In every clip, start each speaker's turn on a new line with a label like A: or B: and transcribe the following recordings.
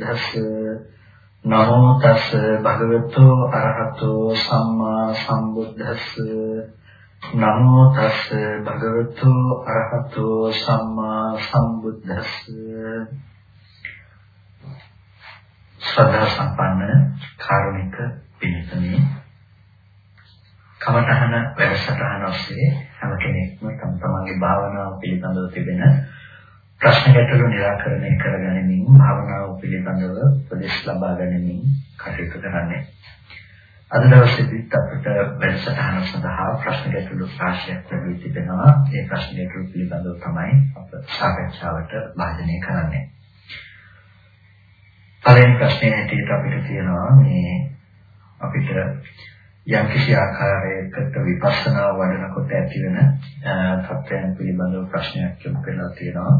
A: භගවතෝ අරහතෝ සම්මා සම්බුද්දස්ස නමෝ තස් භගවතෝ අරහතෝ සම්මා සම්බුද්දස්ස නමෝ තස් භගවතෝ අරහතෝ සම්මා සම්බුද්දස්ස සදා සම්පන්න කාරුණික පිළිතුරේ කමඨහන වැඩසටහන ඔස්සේ හැම කෙනෙක්ම තම තමන්ගේ භාවනාව පිළිබඳව තිබෙන ප්‍රශ්න ගැටළු निराකරණය කරගැනීමෙන් භාවනාව පිළිබඳව උපදෙස් ලබා ගැනීමෙන් කටයුතු කරන්නේ. අද දවසේදීත් අපිට වැඩසටහන සඳහා ප්‍රශ්න ගැටළු රාශියක් ලැබී තිබෙනවා. ඒ ප්‍රශ්න ගැටළු පිළිබඳව තමයි අප සාකච්ඡාවට භාජනය කරන්නේ. පළවෙනි ප්‍රශ්නේ හැටියට අපිට තියෙනවා මේ අපිට යම් කිසි ආකාරයකට විපස්සනා වඩනකොට ඇතිවන තත්ත්වයන් පිළිබඳව ප්‍රශ්නයක් යොමු කරලා තියෙනවා.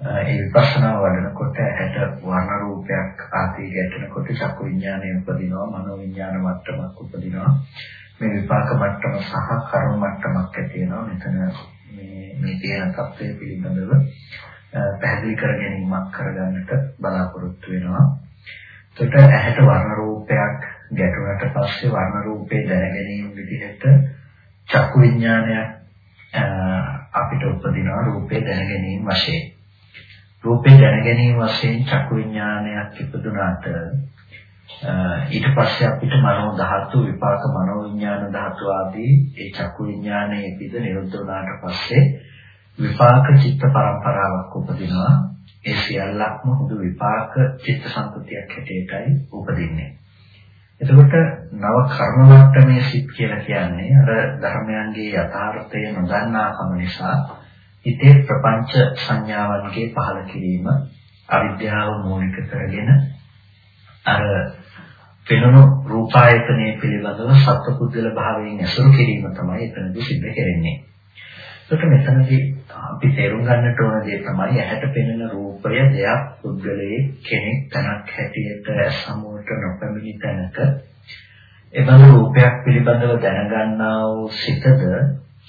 A: ඒ විපස්සනා වඩනකොට ඇහැට වර්ණ රූපයක් ආදී ගැටෙනකොට චක්කු විඥානය උපදිනවා, මනෝ විඥාන මට්ටමක් උපදිනවා. මේ විපාක මට්ටම සහ කර්ම මට්ටමක් ඇති වෙනවා. මෙතන මේ මේ තියෙන තත්ත්වය පිළිබඳව පැහැදිලි කර ගැනීමක් කරගන්නට බලාපොරොත්තු වෙනවා. එතකොට ඇහැට වර්ණ රූපයක් ගැටුණට පස්සේ වර්ණ රූපේ දැනගැනීම විදිහට චක්කු විඥානය අපිට උපදිනවා රූපේ දැනගැනීම වශයෙන්. රූපේ දැනගැනීම වශයෙන් චක්කු විඥානයක් ඉපදුනාට ඊට පස්සේ අපිට මනෝ ධාතු විපාක මනෝ විඥාන ධාතු ආදී ඒ චක්කු විඥානයේ පිට නිරුද්ධ වුණාට පස්සේ විපාක චිත්ත පරම්පරාවක් උපදිනවා ඒ සියල්ලක්ම හුදු විපාක චිත්ත සංකතියක් හැටියටයි උපදින්නේ එතකොට නව කර්ම මට්ටමේ සිත් කියලා කියන්නේ අර ධර්මයන්ගේ යථාර්ථය නොදන්නාකම නිසා හිතේ ප්‍රපංච සංඥාවන්ගේ පහළ කිරීම අවිද්‍යාව මූලික කරගෙන අර වෙනු රූපායතනයේ පිළිබඳව සත්පුද්ගල භාවයෙන් ඇසුරු කිරීම තමයි එතනදී සිද්ධ කරන්නේ. ඒකට මෙතනදී අපි තේරුම් ගන්නට ඕන දේ තමයි ඇහැට පෙනෙන රූපය දෙයක් පුද්ගලයේ කෙනෙක් තනක් හැටියට සමුවට නොපැමිණි තැනක. එබඳු රූපයක් පිළිබඳව දැනගන්නා වූ සිතද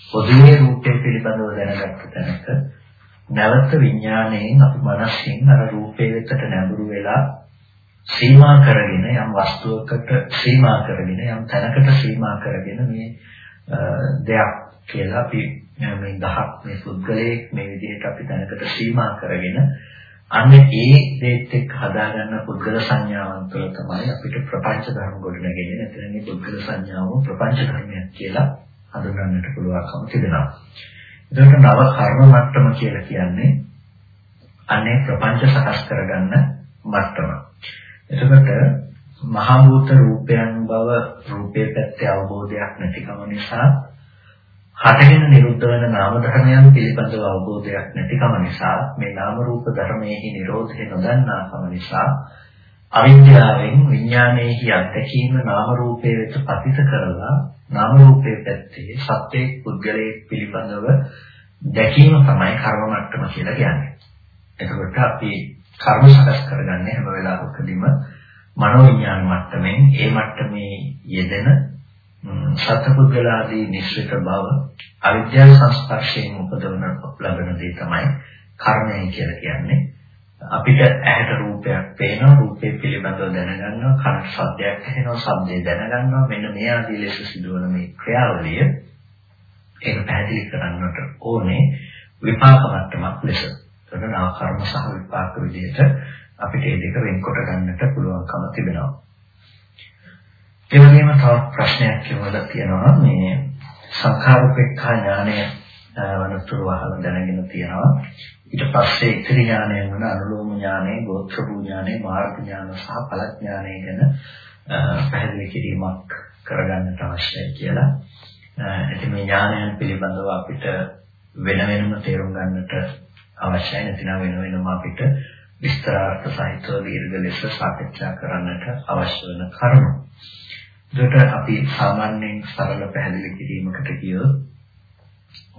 A: පොදුවේ රූපය පිළිබඳව දැනගත්ත තැනක. නැවත විඥාණයෙන් අපි මනසින් අර රූපේ වෙතට නැඹුරු වෙලා සීමා කරගෙන යම් වස්තුවකට සීමා කරගෙන යම් තැනකට සීමා කරගෙන මේ දෙයක් කියලා අපි මේ දහක් මේ පුද්ගලයෙක් මේ විදිහට අපි දැනකට සීමා කරගෙන අන්න ඒ දෙයත් එක්ක හදාගන්න පුද්ගල සංඥාවන් තුළ තමයි අපිට ප්‍රපංච ධර්ම ගොඩනගෙන්නේ. නැත්නම් මේ පුද්ගල සංඥාව ප්‍රපංච ධර්මයක් කියලා හඳුන්වන්නට පුළුවන්කම තිබෙනවා. එතකොට නව කර්ම මට්ටම කියලා කියන්නේ අනේ ප්‍රපංච සකස් කරගන්න මට්ටම. එතකොට මහා භූත රූපයන් බව රූපේ පැත්තේ අවබෝධයක් නැතිකම නිසා හටගෙන නිරුද්ධ වෙන නාම ධර්මයන් පිළිබඳව අවබෝධයක් නැතිකම නිසා මේ නාම රූප ධර්මයේ නිරෝධය නොදන්නාකම නිසා අවිද්‍යාවෙන් විඥානයේහි අත්දැකීම නාම රූපයේ වෙත පතිත කරලා නාම රූපයේ පැත්තේ සත්‍යයේ පුද්ගලයේ පිළිබඳව දැකීම තමයි කර්ම මට්ටම කියලා කියන්නේ. එතකොට අපි කර්ම සකස් කරගන්නේ හැම වෙලාවකදීම මනෝ විඥාන මට්ටමින් ඒ මට්ටමේ යෙදෙන සත්පුද්ගලාදී නිශ්චිත බව අවිද්‍යාව සංස්පර්ශයෙන් උපදවන ලබන දේ තමයි කර්මය කියලා කියන්නේ. අපිට ඇහැට රූපයක් පේනවා රූපේ පිළිබඳව දැනගන්නවා කන ශබ්දයක් ඇහෙනවා ශබ්දේ දැනගන්නවා මෙන්න මේ ආදී ලෙස සිදුවන මේ ක්‍රියාවලිය ඒක පැහැදිලි කරන්නට ඕනේ විපාක මට්ටමක් ලෙස. එතකොට නා කර්ම සහ විපාක විදිහට අපිට මේ දෙක වෙන්කොට ගන්නට පුළුවන්කම තිබෙනවා. ඒ වගේම තවත් ප්‍රශ්නයක් කියවලා තියෙනවා මේ සංඛාරුපේක්ඛා ඥානය වනතුරු අහලා දැනගෙන තියෙනවා ඊට පස්සේ ඉතිරි ඥානය වන අනුලෝම ඥානය, ගෝත්‍ර භූ ඥානය, මාර්ග ඥාන සහ ඵල ඥානය ගැන පැහැදිලි කිරීමක් කරගන්නට අවශ්‍යයි කියලා. ඉතින් මේ ඥානයන් පිළිබඳව අපිට වෙන වෙනම තේරුම් ගන්නට අවශ්‍යයි නැතිනම් වෙන වෙනම අපිට විස්තරාර්ථ සහිතව දීර්ඝ ලෙස සාකච්ඡා කරන්නට අවශ්‍ය වෙන කරුණු. ඒකට අපි සාමාන්‍යයෙන් සරල පැහැදිලි කිරීමකට කියොත්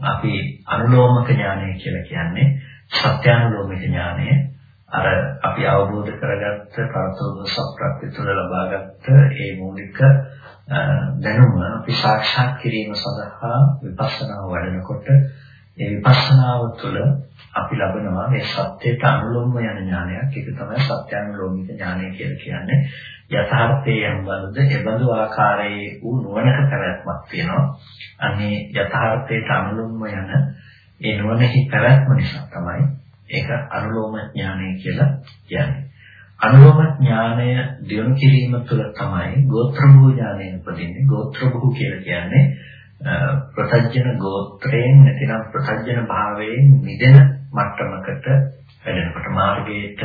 A: අපි අනුලෝමක ඥානය කියලා කියන්නේ සත්‍යානුලෝමික ඥානය. අර අපි අවබෝධ කරගත්ත කාතෝද සප්‍රත්‍ය තුළ ලබාගත්ත ඒ මූලික දැනුම අපි සාක්ෂාත් කිරීම සඳහා විපස්සනා වඩනකොට ඒ විපස්සනාව තුළ අපි ලබනවා මේ සත්‍යයට අනුලෝම යන ඥානයක්. ඒක තමයි සත්‍යානුලෝමික ඥානය කියලා කියන්නේ. යථාර්ථයේ යම්බඳුද එබඳු ආකාරයේ වූ නුවණක පැවැත්මක් තියෙනවා. අනේ යථාර්ථයට අනුලෝම යන ඒ නුවණෙහි පැවැත්ම නිසා තමයි ඒක අනුලෝම ඥානය කියලා කියන්නේ. අනුලෝම ඥානය දියුණු කිරීම තුළ තමයි ගෝත්‍ර භූ ඥානය උපදින්නේ. ගෝත්‍ර භූ කියලා කියන්නේ ප්‍රසජන ගෝත්‍රයෙන් නැතිනම් ප්‍රසජන භාවයෙන් මිදෙන මට්ටමකට වැඩෙනකොට මාර්ගයට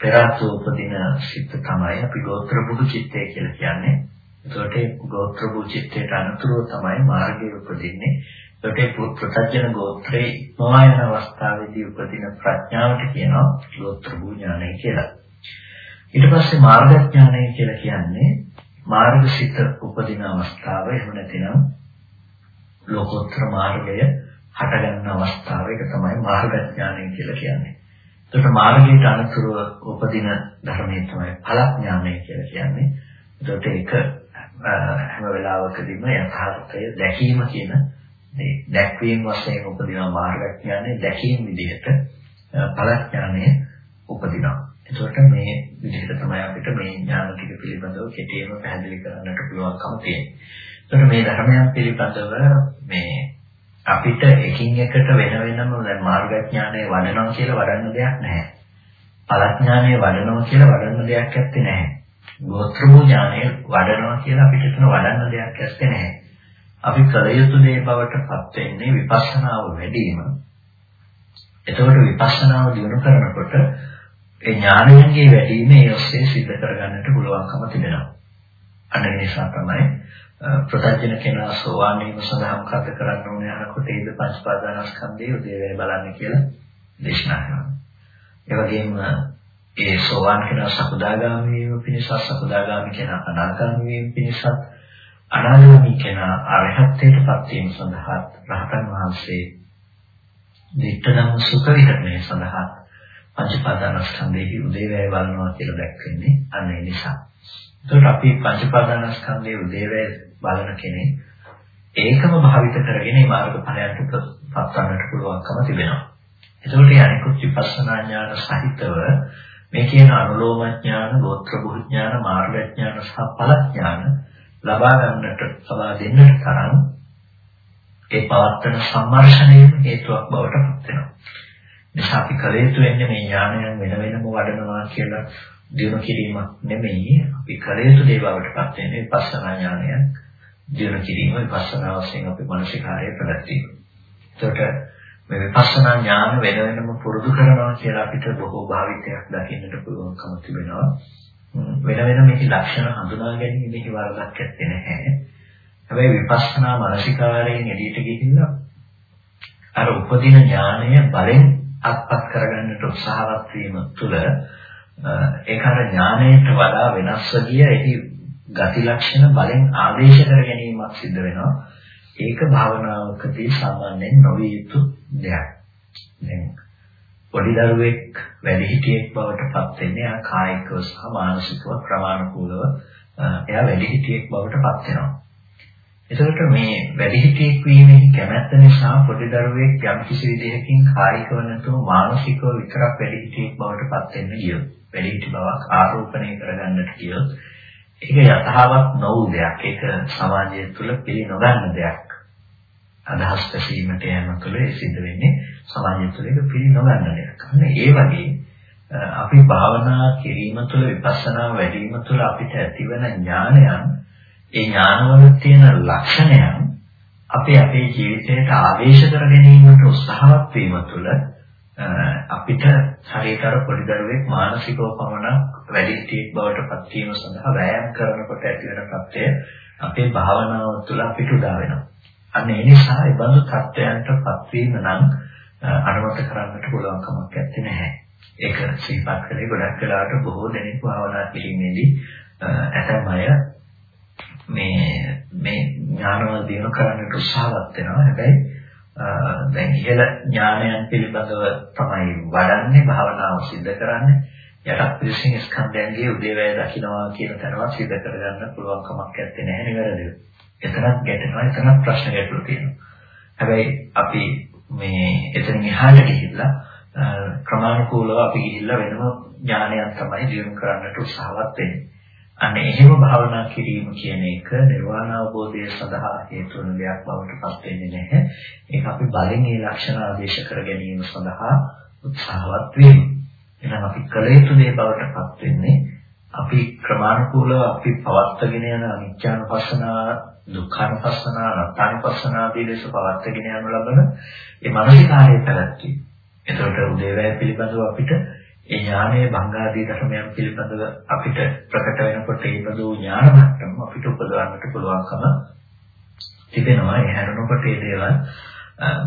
A: පෙරාතු උපදින සිත් තමයි අපි ගෝත්‍ර බුදු චිත්තය කියලා කියන්නේ. ඒකට ගෝත්‍ර බුදු චිත්තයට අනුතුරව තමයි මාර්ගයේ උපදින්නේ. ඒකට ප්‍රසජන ගෝත්‍රයේ ඉක්මවා යන අවස්ථාවේදී උපදින ප්‍රඥාවට කියනවා ගෝත්‍ර බුදු ඥානය කියලා. ඊට පස්සේ මාර්ග ඥානය කියලා කියන්නේ මාර්ගසිත උපදින අවස්ථාව එහෙම නැතිනම් ලෝකෝත්තර මාර්ගය හටගන්න අවස්ථාව ඒක තමයි මාර්ගඥානය කියලා කියන්නේ. ඒකට මාර්ගයට අනුතුරව උපදින ධර්මයේ තමයි ඵලඥානය කියලා කියන්නේ. ඒකට ඒක හැම වෙලාවකදීම යථාර්ථය දැකීම කියන මේ දැක්වීම වශයෙන් උපදින මාර්ගඥානය දැකීම විදිහට ඵලඥානය උපදිනවා. ඒකට මේ විදිහට තමයි අපිට මේ ඥාන ටික පිළිබඳව කෙටියෙන්ම පැහැදිලි කරන්නට පුළුවන්කම තියෙන්නේ. එතකොට මේ ධර්මයන් පිළිබඳව මේ අපිට එකින් එකට වෙන වෙනම දැන් මාර්ගඥානය වඩනවා කියලා වඩන්න දෙයක් නැහැ. පලඥානය වඩනවා කියලා වඩන්න දෙයක් ඇත්තේ නැහැ. ගෝත්‍රභු ඥානය වඩනවා කියලා අපිට එතන වඩන්න දෙයක් ඇත්තේ නැහැ. අපි කල යුතු දේ බවට පත් වෙන්නේ විපස්සනාව වැඩිම. එතකොට විපස්සනාව දිනු කරනකොට ඒ ඥානයන්ගේ වැඩිම ඒ ඔස්සේ සිද්ධ කරගන්නට පුළුවන්කම තිබෙනවා. අන්න ඒ නිසා තමයි ප්‍රත්‍යජන කෙනා සෝවාන් වීම සඳහා මොකද කරන්න ඕනේ අහනකොට ඒද පංචපාදානස්කන්ධයේ උදේවැය බලන්න කියලා දේශනා කරනවා. ඒ වගේම ඒ සෝවාන් කෙනා සකදාගාමී වීම පිණිස සකදාගාමී කෙනා අනාගාමී වීම පිණිස අනාගාමී කෙනා අරහත්ත්වයට පත් වීම සඳහා රහතන් වහන්සේ දිට්ඨනම් සුඛ විහරණය සඳහා පංචපාදානස්කන්ධයේ උදේවැය බලනවා කියලා දැක්වෙන්නේ අන්න ඒ නිසා. එතකොට අපි පංචපාදානස්කන්ධයේ උදේවැය බලන කෙනෙක් ඒකම භාවිත කරගෙන මේ මාර්ගඵලයන්ට පත්වන්නට පුළුවන්කම තිබෙනවා. එතකොට අනිකුත් විපස්සනා ඥාන සහිතව මේ කියන අනුලෝම ඥාන, ගෝත්‍ර බුද්ධ ඥාන, මාර්ග ඥාන සහ ඵල ඥාන ලබා ගන්නට සබා දෙන්නට තරම් ඒ පවත්තන සම්මර්ෂණයම හේතුවක් බවට පත් වෙනවා. නිසා අපි කල යුතු වෙන්නේ මේ ඥානයන් වෙන වෙනම වඩනවා කියලා දිනු කිරීමක් නෙමෙයි අපි කල යුතු දේ බවට පත් වෙන්නේ විපස්සනා ඥානයක් දියුණු කිරීම විපස්සනා වශයෙන් අපි මානසිකාරය පැවැත්වීම. එතකොට මේ විපස්සනා ඥාන වෙන වෙනම පුරුදු කරනවා කියලා අපිට බොහෝ භාවිතයක් දකින්නට පුළුවන්කම තිබෙනවා. වෙන වෙන මේකේ ලක්ෂණ හඳුනා ගැනීමෙහි වරදක් නැත්තේ නැහැ. හැබැයි විපස්සනා මානසිකාරයෙන් එළියට ගිහිල්ලා අර උපදින ඥානය බලෙන් අත්පත් කරගන්නට උත්සාහවත් වීම තුළ ඒක අර ඥානයට වඩා වෙනස්ව ගිය එහි ගති ලක්ෂණ බලෙන් ආවේශ කර ගැනීමක් සිද්ධ වෙනවා. ඒක භාවනාවකදී සාමාන්‍යයෙන් නොවිය යුතු දෙයක්. දැන් පොඩි දරුවෙක් වැඩිහිටියෙක් බවට පත් වෙන්නේ ආ කායිකව සහ මානසිකව ක්‍රමානුකූලව එයා වැඩිහිටියෙක් බවට පත් වෙනවා. එතකොට මේ වැඩිහිටියෙක් වීමේ කැමැත්ත නිසා පොඩි දරුවෙක් යම් කිසි විදිහකින් කායිකව නැතුව මානසිකව විතරක් වැඩිහිටියෙක් බවට පත් වෙන්න ගියොත් වැඩිහිටි බවක් ආරෝපණය කරගන්නට ගියොත් ඒක යථාවත් නොවු දෙයක්. ඒක සමාජය තුළ පිළි නොගන්න දෙයක්. අදහස් පැසීමට යෑම තුළ ඒ සිද්ධ වෙන්නේ සමාජය තුළ ඒක පිළි නොගන්න දෙයක්. අන්න ඒ වගේ අපි භාවනා කිරීම තුළ විපස්සනා වැඩිම තුළ අපිට ඇතිවන ඥානයන් ඒ ඥානවල තියෙන ලක්ෂණයන් අපි අපේ ජීවිතයට ආවේශ කර ගැනීමට උත්සාහවත් වීම තුළ අපිට හරියට අර පොඩි දරුවෙක් මානසිකව පමණක් වැඩි හිටියෙක් බවට පත් වීම සඳහා වෑයම් කරනකොට ඇති වෙන තත්ත්වය අපේ භාවනාව තුළ අපිට උදා වෙනවා. අන්න ඒ නිසා ඒ බඳු තත්ත්වයන්ට පත්වීම නම් අනුමත කරන්නට පුළුවන් කමක් නැත්තේ. ඒක සිහිපත් කළේ ගොඩක් වෙලාවට බොහෝ දෙනෙක් භාවනා කිරීමේදී ඇතැම් අය මේ මේ ඥානවල දිනු කරන්නට උත්සාහවත් වෙනවා. හැබැයි දැන් ඉහළ ඥානයන් පිළිබඳව තමයි වඩන්නේ භාවනාව සිද්ධ කරන්නේ යටත් පිළිසින් ස්කන්ධයන්ගේ උදේවැය දකින්නවා කියන තැනවත් සිද්ධ කරගන්න පුළුවන් කමක් නැත්තේ නැහැ නිවැරදිව. එතනත් ගැටෙනවා එතනත් ප්‍රශ්න ගැටලු තියෙනවා. හැබැයි අපි මේ එතනින් එහාට ගිහිල්ලා ක්‍රමානුකූලව අපි ගිහිල්ලා වෙනම ඥානයක් තමයි දියුණු කරන්නට උත්සාහවත් වෙන්නේ. අන්න එහෙම භාවනා කිරීම කියන එක නිර්වාණ අවබෝධය සඳහා හේතු වන දෙයක් බවට පත් වෙන්නේ නැහැ. ඒක අපි බලෙන් ඒ ලක්ෂණ ආදේශ කර ගැනීම සඳහා උත්සාහවත් වීම. එහෙනම් අපි කළ යුතු දේ බවට පත් වෙන්නේ අපි ක්‍රමානුකූලව අපි පවත්වාගෙන යන අනිත්‍යානුපස්සනා දුක්ඛානුපස්සනා අනාත්මානුපස්සනා ආදී ලෙස පවත්වාගෙන යනු ලබන ඒ මානසිකාරය පැවැත්වීම. එතකොට උදේවැය පිළිබඳව අපිට ඒ ඥානයේ භංගාදී ධර්මයන් පිළිබඳව අපිට ප්‍රකට වෙනකොට ඒ බඳු ඥාන මට්ටම අපිට උපදවන්නට පුළුවන්කම තිබෙනවා. ඒ හැරෙනකොට ඒ දේවල්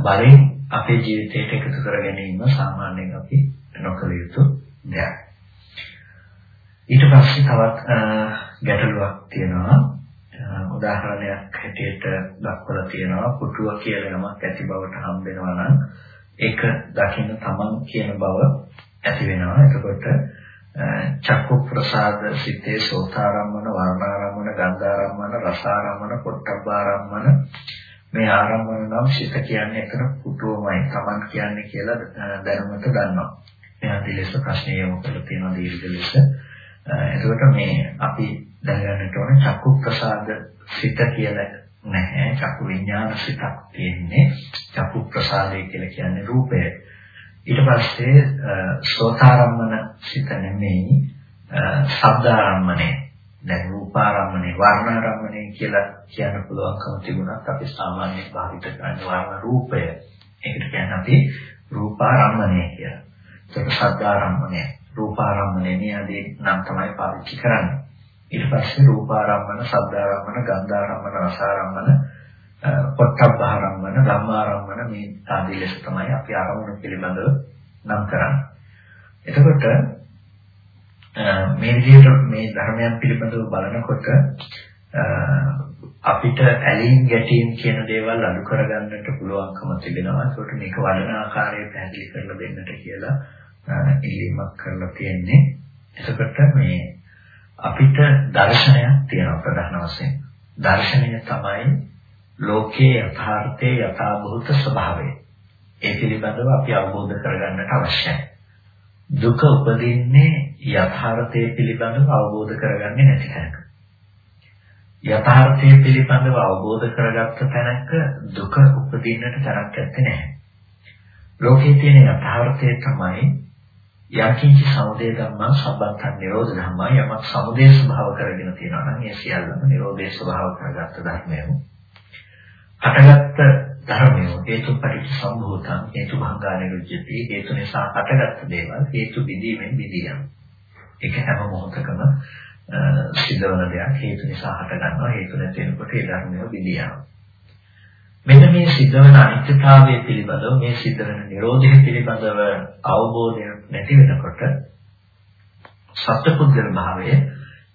A: බලෙන් අපේ ජීවිතයට එකතු කර ගැනීම සාමාන්‍යයෙන් අපි නොකළ යුතු දෙයක්. ඊට පස්සේ තවත් ගැටලුවක් තියෙනවා. උදාහරණයක් හැටියට දක්වලා තියෙනවා පුටුව කියලා නමක් ඇති බවට හම්බ වෙනවා නම් ඒක දකින්න තමන් කියන බව ඇති වෙනවා. එතකොට චක්කු ප්‍රසාද සිතේ සෝතාරම්මන වර්ණාරම්මන ගන්ධාරම්මන රසාරම්මන පොට්ටබ්බාරම්මන මේ ආරම්මන නම් සිත කියන්නේ එතන පුටුවමයි තමන් කියන්නේ කියලා දැනුමට ගන්නවා. මෙයා දිලෙස ප්‍රශ්නය යොමු කරලා තියෙනවා දීර්ඝ ලෙස. එතකොට මේ අපි දැනගන්නට ඕන චක්කු ප්‍රසාද සිත කියලා නැහැ. චක්කු විඥාන සිතක් තියෙන්නේ. චක්කු ප්‍රසාදය කියලා කියන්නේ රූපය. ඊට පස්සේ සෝතාරම්මන සිත නෙමෙයි ශබ්දාරම්මණය දැන් රූපාරම්මණය වර්ණාරම්මණය කියලා කියන්න පුළුවන්කම තිබුණත් අපි සාමාන්‍යයෙන් භාවිත කරන වර්ණ රූපය ඒකට කියන්නේ අපි රූපාරම්මණය කියලා. ඒක ශබ්දාරම්මණය රූපාරම්මණය මේ ආදී නම් තමයි පාවිච්චි කරන්නේ. ඊට පස්සේ රූපාරම්මන, ශබ්දාරම්මන, ගන්ධාරම්මන, රසාරම්මන පොට්ටබ්බාරම්මන ධම්මාරම්මන මේ ආදී ලෙස තමයි අපි ආරමුණු පිළිබඳව නම් කරන්නේ. එතකොට මේ විදිහට මේ ධර්මයන් පිළිබඳව බලනකොට අපිට ඇලීම් ගැටීම් කියන දේවල් අඩු කරගන්නට පුළුවන්කම තිබෙනවා. ඒකට මේක වඩන ආකාරය පැහැදිලි කරලා දෙන්නට කියලා ඉල්ලීමක් කරලා තියෙන්නේ. එතකොට මේ අපිට දර්ශනයක් තියෙනවා ප්‍රධාන වශයෙන්. දර්ශනය තමයි ලෝකයේ යථාර්ථයේ යථාභූත ස්වභාවය. ඒ පිළිබඳව අපි අවබෝධ කරගන්නට අවශ්‍යයි. දුක උපදින්නේ යථාර්ථයේ පිළිබඳව අවබෝධ කරගන්නේ නැති තැනක. යථාර්ථයේ පිළිබඳව අවබෝධ කරගත්ත තැනක දුක උපදින්නට තරක් නැත්තේ නැහැ. ලෝකයේ තියෙන යථාර්ථය තමයි යකින්ච සමුදය ධම්මා සම්බන්තන් නිරෝධ ධම්මා යමක් සමුදය ස්වභාව කරගෙන තියෙනවා නම් ඒ සියල්ලම නිරෝධයේ ස්වභාව කරගත්ත ධර්මයම. හටගත්ත ධර්මය හේතුපරිච්ඡ සම්භූතං හේතු භංගා නිරුද්ධති හේතු නිසා හටගත්ත දේවල් හේතු විදීමෙන් විදියම් ඒක හැම මොහොතකම සිද්ධවන දෙයක්. හේතු නිසා හට ගන්නවා හේතු නැති වෙනකොට ඒ ධර්මය විදියම් මෙන්න මේ සිද්ධවන අනිත්‍යතාවය පිළිබඳව මේ සිද්ධවන නිරෝධය පිළිබඳව අවබෝධය නැති වෙනකොට සත්පුද්ගල භාවය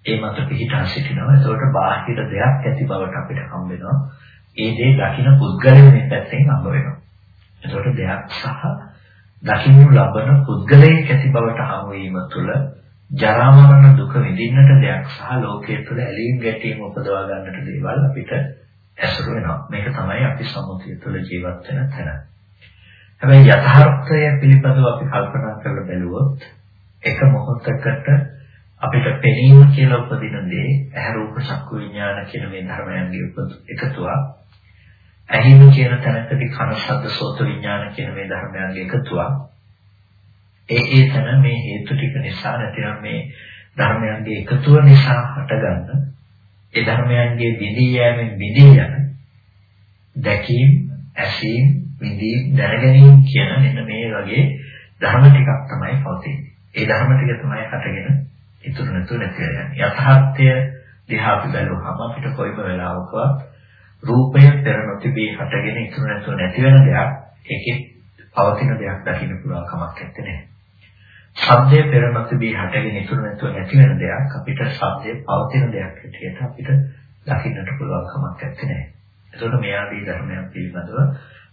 A: ඒ මත පිහිටා සිටිනවා. ඒකට බාහිර දෙයක් ඇති බවට අපිට හම්බ වෙනවා. ඒ දේ දකින්න පුද්ගලයා මේ පැත්තෙන් හම්බ වෙනවා. එතකොට දෙයක් සහ දකින්න ලබන පුද්ගලයෙක් ඇති බවට හමු වීම තුළ ජරා මරණ දුක විඳින්නට දෙයක් සහ ලෝකයේ තුළ ඇලීම් ගැටීම් උපදවා ගන්නට දේවල් අපිට ඇසුරු වෙනවා. මේක තමයි අපි සමුතිය තුළ ජීවත් වෙන තැන. හැබැයි යථාර්ථය පිළිබඳව අපි කල්පනා කරලා බැලුවොත් එක මොහොතකට අපිට පෙනීම කියලා උපදින දේ ඇහැ රූප චක්කු විඥාන කියන මේ ධර්මයන්ගේ එකතුවක් ඇහිම කියන තැනකදී කන ශබ්ද සෝත විඥාන කියන මේ ධර්මයන්ගේ එකතුවක්. ඒ ඒ තැන මේ හේතු ටික නිසා නැතිනම් මේ ධර්මයන්ගේ එකතුව නිසා හටගන්න ඒ ධර්මයන්ගේ විදී යෑමෙන් විදී යන දැකීම, ඇසීම, විදී දැනගැනීම කියන මෙන්න මේ වගේ ධර්ම ටිකක් තමයි පවතින්නේ. ඒ ධර්ම ටික තමයි හටගෙන ඉතුරු නැතුව නැති වෙන්නේ. යථාර්ථය දිහා අපි බැලුවහම අපිට කොයිම වෙලාවකවත් රූපය පෙර නොතිබී හටගෙන ඉතුරු නැතුව නැති වෙන දෙයක් ඒකේ පවතින දෙයක් දකින්න පුළුවන් කමක් නැත්තේ. ශබ්දය පෙර නොතිබී හටගෙන ඉතුරු නැතුව නැති වෙන දෙයක් අපිට ශබ්දයේ පවතින දෙයක් හැටියට අපිට දකින්නට පුළුවන් කමක් නැත්තේ. ඒකට මේ ආදී ධර්මයන් පිළිබඳව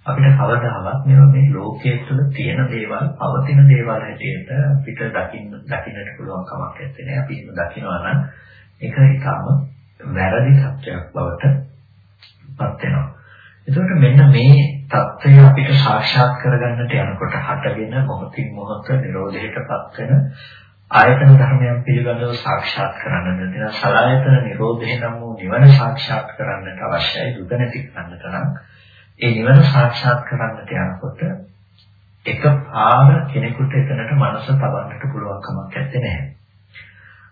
A: අපිට කවදාවත් මේවා මේ ලෝකයේ තුල තියෙන දේවල් පවතින දේවල් හැටියට අපිට දකින්න දකින්නට පුළුවන් කමක් නැත්තේ. අපි ඒක දකිනවා නම් ඒක ඊටම වැරදි සත්‍යයක් බවට පත් වෙනවා. එතකොට මෙන්න මේ தත්ත්වය අපිට සාක්ෂාත් කරගන්නට යනකොට හටගෙන මොහොතින් මොහොත නිරෝධයටපත් වෙන ආයතන ධර්මයන් පිළිබඳව සාක්ෂාත් කරන්නට දෙන සලායතන නිරෝධය නම් වූ නිවන සාක්ෂාත් කරන්නට අවශ්‍යයි දුක නැති කරන්නට නම් ඒ නිවන සාක්ෂාත් කරන්නට යනකොට එකපාර කෙනෙකුට එතනට මනස තබන්නට පුළුවන් කමක් නැත්තේ.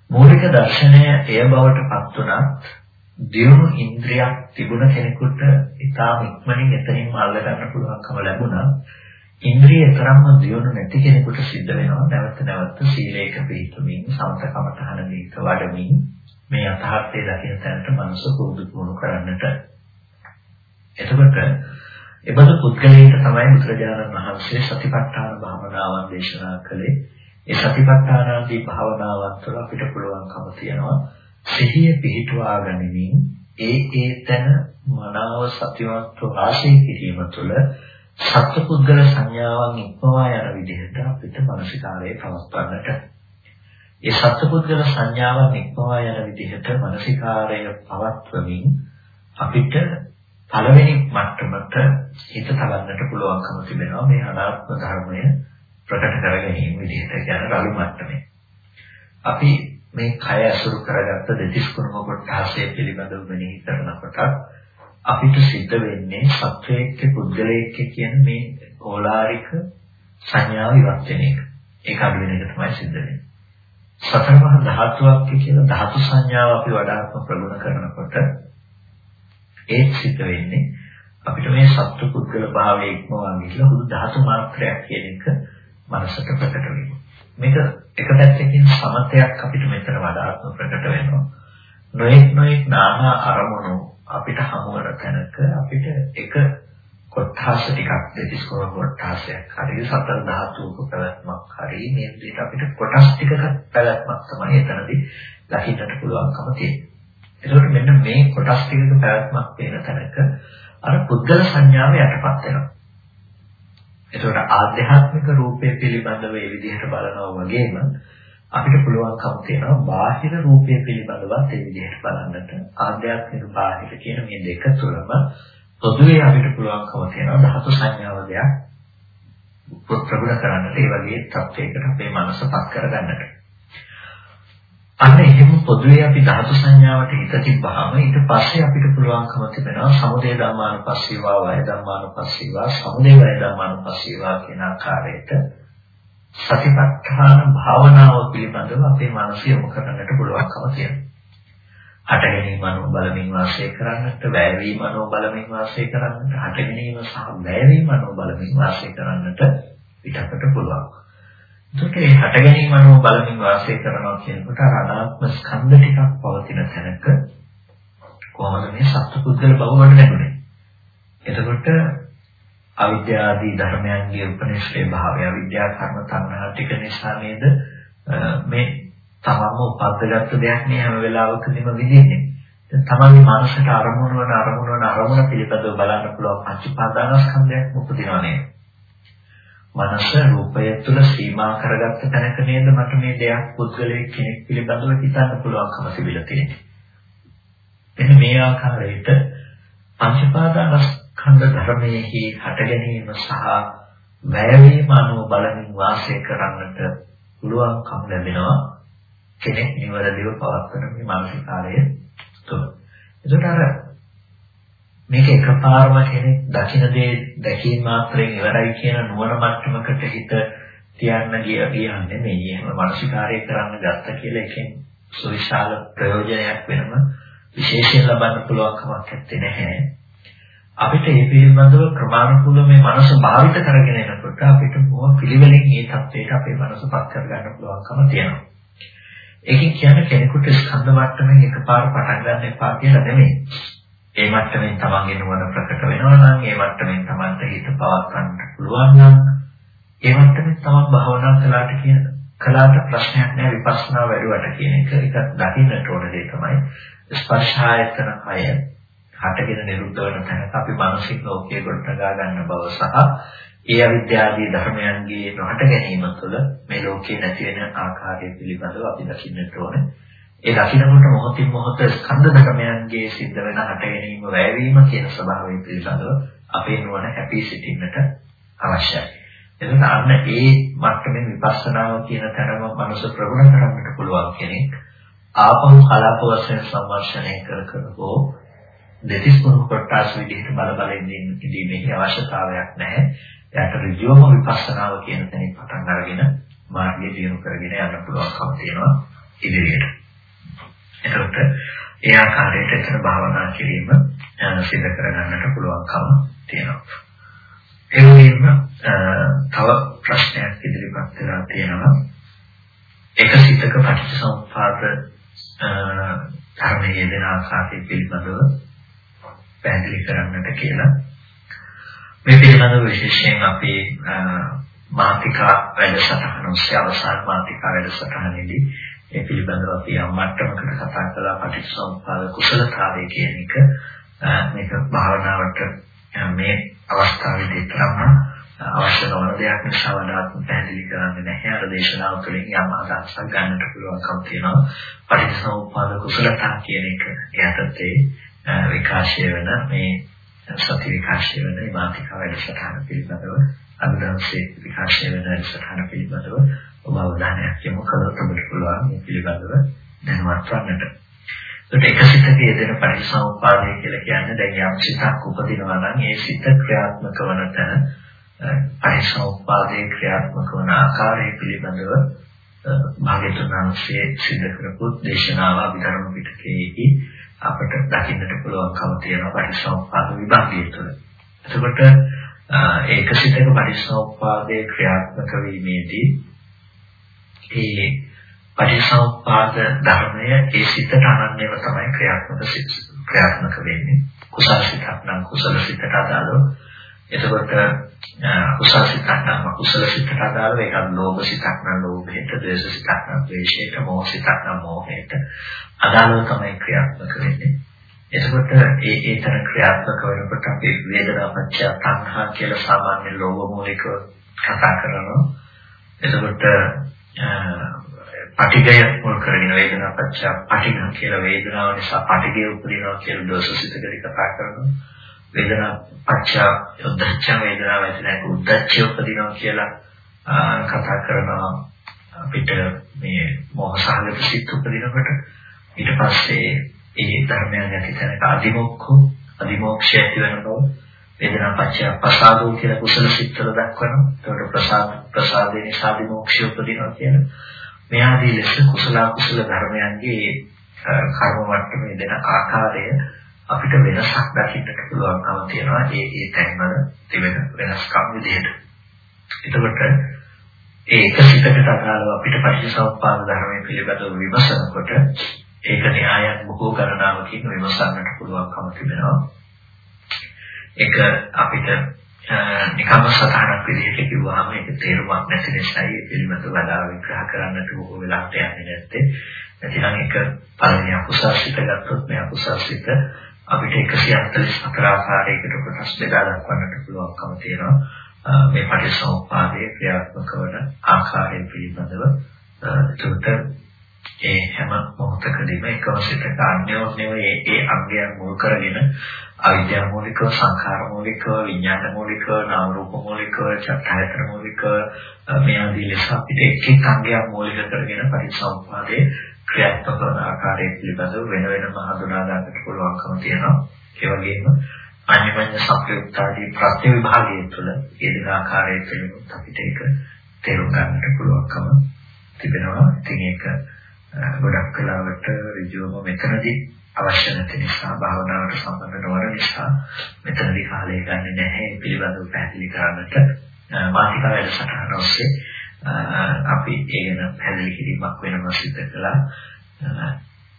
A: මූලික දර්ශනය එය බවට පත් වුණත් දියුණු ඉන්ද්‍රියක් තිබුණ කෙනෙකුට ඉතාම ඉක්මනින් එතනින්ම අල්ල ගන්න පුළුවන්කම ලැබුණා. ඉන්ද්‍රිය තරම්ම දියුණු නැති කෙනෙකුට සිද්ධ වෙනවා නැවත නැවත සීලයක පිළිතුමින් සමතකමට හන දීක වඩමින් මේ අතහර්ථය දකින තැනට මනස පුරුදු පුහුණු කරන්නට. එතකොට එබඳු පුද්ගලයෙක් තමයි බුදුරජාණන් වහන්සේ සතිපට්ඨාන භාවනාවන් දේශනා කළේ. ඒ සතිපට්ඨානාදී භාවනාවන් තුළ අපිට පුළුවන්කම තියෙනවා සිහිය පිහිටුවා ගැනීමෙන් ඒ ඒ තැන මනාව සතිවත්ව වාසය කිරීම තුළ සත්පුද්ගල සංඥාවන් ඉක්මවා යන විදිහට අපිට මානසිකාරයේ පවත්වන්නට ඒ සත්පුද්ගල සංඥාවන් ඉක්මවා යන විදිහට මානසිකාරය පවත්වමින් අපිට පළවෙනි මට්ටමට හිත තබන්නට පුළුවන්කම තිබෙනවා මේ අනාත්ම ධර්මය ප්‍රකට කර ගැනීම විදිහට කියන රළු මට්ටමේ. අපි මේ කය අසුරු කරගත්ත දෙතිස් කුණම කොටාසය පිළිබඳව මෙනෙහි කරනකොට අපිට සිද්ධ වෙන්නේ සත්වයේක පුද්ගලයේක කියන මේ ඕලාරික සංඥාව ඉවත් වෙන එක. ඒක අඩු වෙන එක තමයි සිද්ධ වෙන්නේ. සතර මහා ධාතුවක් කියලා ධාතු සංඥාව අපි වඩාත්ම ප්‍රගුණ කරනකොට ඒ සිද්ධ වෙන්නේ අපිට මේ සත්ව පුද්ගල භාවයේ ඉක්මවා ගිහිල්ලා හුදු ධාතු මාත්‍රයක් කියන එක මනසට ප්‍රකට වෙනවා. මේක එක පැත්තකින් සමතයක් අපිට මෙතන වඩාත්ම ප්‍රකට වෙනවා. නොඑක් නොඑක් නානා අරමුණු අපිට හමු වන තැනක අපිට එක කොටස් ටිකක් දෙතිස් කොන කොටසක් හරි සතර ධාතුක පැවැත්මක් හරි මේ විදිහට අපිට කොටස් ටිකක පැවැත්මක් තමයි එතනදී දකින්නට පුළුවන්කම තියෙන්නේ. එතකොට මෙන්න මේ කොටස් ටිකක පැවැත්මක් වෙන තැනක අර පුද්ගල සංඥාව යටපත් වෙනවා. එතකොට ආධ්‍යාත්මික රූපය පිළිබඳව මේ විදිහට බලනවා වගේම අපිට පුළුවන්කම තියෙනවා බාහිර රූපය පිළිබඳවත් ඒ විදිහට බලන්නට. ආධ්‍යාත්මික බාහිර කියන මේ දෙක තුළම පොදුවේ අපිට පුළුවන්කම තියෙනවා ධාතු සංඥාව දෙයක් ප්‍රගුණ කරන්නට. ඒ වගේ තත්යකට අපේ මනසපත් කරගන්නට. අන්න එහෙම පොදුවේ අපි ධාතු සංඥාවට හිත තිබ්බහම ඊට පස්සේ අපිට පුළුවන්කම තිබෙනවා සමුදය ධම්මානුපස්සීවා වය ධම්මානුපස්සීවා සමුදය වය ධම්මානුපස්සීවා කියන ආකාරයට සතිපට්ඨාන භාවනාව පිළිබඳව අපේ මනස යොමු කරන්නට පුළුවන්කම තියෙනවා. හට ගැනීම අනුව බලමින් වාසය කරන්නට, වැයවීම අනුව බලමින් වාසය කරන්නට, හට ගැනීම සහ වැයවීම අනුව බලමින් වාසය කරන්නට පිටකට පුළුවන්. ඒකට මේ හට ගැනීම අනුව බලමින් වාසය කරනවා කියනකොට අනාත්ම ස්කන්ධ ටිකක් පවතින තැනක කොහොමද මේ සත්පුද්ගල බව වඩ නැගුණේ? එතකොට අවිද්‍යාදී ධර්මයන්ගේ උපනිශ්‍රේ භාවය අවිද්‍යා කර්ම තණ්හා ටික නිසා නේද මේ තමම උපද්දගත්තු දෙයක් නේ හැම වෙලාවකදීම විදින්නේ. තමන්ගේ මනසට අරමුණු වන අරමුණු වන අරමුණ පිළිබඳව බලන්න පුළුවන් පංච පාදානස්කන්ධයක් උපදිනවා නේද? මනස රූපය තුළ සීමා කරගත්ත තැනක නේද මට මේ දෙයක් පුද්ගලයෙක් කෙනෙක් පිළිබඳව හිතන්න පුළුවන්කම තිබිලා තියෙන්නේ. එන්න මේ ආකාරයට පංචපාදානස්කන්ධ ධර්මයේහි හට ගැනීම සහ වැයවීම අනුව බලමින් වාසය කරන්නට පුළුවන්කම ලැබෙනවා කෙනෙක් නිවැරදිව පවත්වන මේ මානසිකාරය තුළ. එතකොට අර මේක එකපාරම කෙනෙක් දකින දේ දැකීම මාත්‍රෙන් ඉවරයි කියන නුවණ මට්ටමකට හිත තියන්න ගිය කියන්නේ මේ එහෙම මානසිකාරය කරන්න ගත්ත කියලා එකෙන් සුවිශාල ප්‍රයෝජනයක් වෙනම විශේෂයෙන් ලබන්න පුළුවන්කමක් නැත්තේ නැහැ. අපිට මේ පිළිබඳව ක්‍රමානුකූලව මේ මනස භාවිත කරගෙන යනකොට අපිට බොහොම පිළිවෙලින් මේ தත්වයට අපේ මනසපත් කරගන්න පුළුවන්කම තියෙනවා. ඒකෙන් කියන්නේ කෙනෙකුට ස්කන්ධ මට්ටමින් එකපාර පටන් ගන්න එපා කියලා නෙමෙයි. ඒ මට්ටමින් තමන්ගේ නුවණ ප්‍රකට වෙනවා නම් ඒ මට්ටමින් තමන්ට හිත පවත් ගන්න පුළුවන් නම් ඒ මට්ටමින් තමන් භාවනා කළාට කියන කළාට ප්‍රශ්නයක් නෑ විපස්සනා වැඩුවට කියන එක ඒක දකින්නට ඕන දේ තමයි ස්පර්ශායතන කය හටගෙන නිරුද්ධ වෙන තැනක අපි මානසික ලෝකයේ ගොඩනගා ගන්න බව සහ ඒ අවිද්‍යාදී ධර්මයන්ගේ නොහට ගැනීම තුළ මේ ලෝකේ නැති වෙන ආකාරය පිළිබඳව අපි දකින්නට ඕනේ. ඒ දකින්නකොට මොහොතින් මොහොත ස්කන්ධ ධර්මයන්ගේ සිද්ධ වෙන හට ගැනීම වැයවීම කියන ස්වභාවය පිළිබඳව අපේ නුවණ හැපී සිටින්නට අවශ්‍යයි. එතකොට අන්න ඒ මට්ටමේ විපස්සනාව කියන තැනම මනස ප්‍රගුණ කරන්නට පුළුවන් කෙනෙක් ආපහු කලාප වශයෙන් සම්වර්ෂණය කර කර හෝ දෙතිස් කුණු කොටස් විදිහට බල බල ඉඳීමේ අවශ්‍යතාවයක් නැහැ. එයාට ඍජුවම විපස්සනාව කියන තැනින් පටන් අරගෙන මාර්ගය දියුණු කරගෙන යන්න පුළුවන්කම තියෙනවා ඉදිරියට. එතකොට ඒ ආකාරයට එතන භාවනා කිරීම සිදු කරගන්නට පුළුවන්කම තියෙනවා. ඒ වගේම තව ප්‍රශ්නයක් ඉදිරිපත් වෙලා තියෙනවා. එක සිතක පටිච්චසමුප්පාද ධර්මයේ යෙදෙන ආකාරය පිළිබඳව පැහැදිලි කරන්නට කියලා. මේ පිළිබඳව විශේෂයෙන් අපි මාතිකා වැඩසටහන ඔස්සේ අවසාන මාතිකා වැඩසටහනේදී ඒ පිළිබඳව අපි යම් මට්ටමකට කතා කළා පටිච්චසමුප්පාද කුසලතාවය කියන එක. මේක භාවනාවට මේ අවස්ථාවේදී තරම අවශ්‍ය නොවන දෙයක් නිසා වඩාත් පැහැදිලි කරන්නේ නැහැ. අර දේශනාව තුළින් යම් අදහසක් ගන්නට පුළුවන්කම තියෙනවා. පටිච්චසමුප්පාද කුසලතා කියන එක යටතේ විකාශය වෙන මේ සති විකාශය වෙන මාතිකා වැඩසටහන පිළිබඳව අද දවසේ විකාශය වෙන වැඩසටහන පිළිබඳව ඔබ අවධානයක් යොමු කළොත් ඔබට පුළුවන් මේ පිළිබඳව දැනුවත් වන්නට. ඒකට එක සිතක යෙදෙන පරිසම්පාදය කියලා කියන්නේ දැන් යම් සිතක් උපදිනවා නම් ඒ සිත ක්‍රියාත්මක වන තැන පරිසම්පාදයේ ක්‍රියාත්මක වන ආකාරය පිළිබඳව භාග්‍යතුන් වහන්සේ සිදු කරපු දේශනාව අභිධර්ම පිටකයේදී අපිට දකින්නට පුළුවන්කම තියෙනවා පරිසම්පාද විභාගය තුළ. එතකොට ඒකසිතක පරිසම්පාදයේ ක්‍රියාත්මක වීමේදී ඒ පරිසම්පාද ධර්මය ඒ සිතට අනන්‍යව තමයි ක්‍රියාත්මක ක්‍රියාත්මක වෙන්නේ. කුසල සිතක් නම් කුසල සිතට අදාළව එතකොට කුසල සිතක් නම් කුසල සිතට අදාළව ඒක ලෝභ සිතක් නම් ලෝභයට, ද්වේෂ සිතක් නම් ද්වේෂයට, මෝහ සිතක් නම් මෝහයට අදාළව තමයි ක්‍රියාත්මක වෙන්නේ. එතකොට ඒ ඒතර ක්‍රියාත්මක වෙනකොට අපි වේදනාපච්චය තණ්හා කියලා සාමාන්‍ය ලෝභ මූලිකව කතා කරනවා. එතකොට පටිගය මුල් කරගෙන වේදනාපච්චය පටිඝ කියලා වේදනාව නිසා පටිගය උපදිනවා කියලා දෝෂසිතකදී කතා කරනවා. වේදනා පච්චා උද්දච්ච වේදනාව ඇතිවෙන උද්දච්චය උපදිනවා කියලා කතා කරනවා අපිට මේ මොහසහගත සිත් උපදිනකොට ඊට පස්සේ ඒ ධර්මයන් ඇති තැනක අදිමොක්ඛ අදිමෝක්ෂය ඇති වෙනකොට වේදනා පච්චය ප්‍රසාදෝ කියලා කුසල සිත්වල දක්වනවා ඒකට ප්‍රසාද ප්‍රසාදේ නිසා අදිමෝක්ෂය උපදිනවා කියන මේ ආදී ලෙස කුසල කුසල ධර්මයන්ගේ කර්ම මට්ටමේ දෙන ආකාරය අපිට වෙනසක් දකින්නට පුළුවන්කම තියෙනවා ඒ ඒ තැන්වල තිබෙන වෙනස්කම් විදිහට. එතකොට ඒ එක සිතකට අදාළව අපිට පටිච්චසමුප්පාද ධර්මයේ පිළිබඳව විමසනකොට ඒක න්‍යායයක් බොහෝ ගණනාවකින් විමසන්නට පුළුවන්කම තිබෙනවා. ඒක අපිට නිකම්ම සතහනක් විදිහට කිව්වහම ඒක තේරුමක් නැති නිසා ඒ පිළිබඳව වඩා විග්‍රහ කරන්නට බොහෝ වෙලාවට යන්නේ නැත්තේ. එතිනම් ඒක පළවෙනි අකුසල් සිත ගත්තොත් මේ අකුසල් සිත අපිට 144 ආකාරයකට කොටස් බෙදා දක්වන්නට පුළුවන්කම තියෙනවා මේ පටිච්චසමුප්පාදයේ ක්‍රියාත්මක වන ආකාරය පිළිබඳව ඒකට ඒ හැම මොහොතකදීම එකම සිතක අන්‍යෝන්‍යව ඒ ඒ අංගයන් මුල් කරගෙන අවිද්‍යා මූලිකව සංඛාර මූලිකව විඥාන මූලිකව නාම රූප මූලිකව චක්ඛායතන මූලිකව මේ ආදී ලෙස අපිට එක් එක් අංගයක් මූලික කරගෙන පටිච්චසමුප්පාදයේ ක්‍රියාත්මක වන ආකාරය පිළිබඳව වෙන වෙනම හඳුනා ගන්නට පුළුවන්කම තියෙනවා. ඒ වගේම අනිමඤ්ඤ සම්ප්‍රයුක්තාදී ප්‍රත්‍ය විභාගය තුළ යෙදෙන ආකාරය පිළිබඳව අපිට ඒක තේරුම් ගන්නට පුළුවන්කම තිබෙනවා. ඉතින් ඒක ගොඩක් කලාවට ඍජුවම මෙතනදී අවශ්‍ය නැති නිසා භාවනාවට සම්බන්ධ නොවන නිසා මෙතනදී කාලය ගන්න නැහැ පිළිබඳව පැහැදිලි කරන්නට මාතිකා වැඩසටහන ඔස්සේ අපි ඒ ගැන පැහැදිලි කිරීමක් වෙනම සිදු කළා.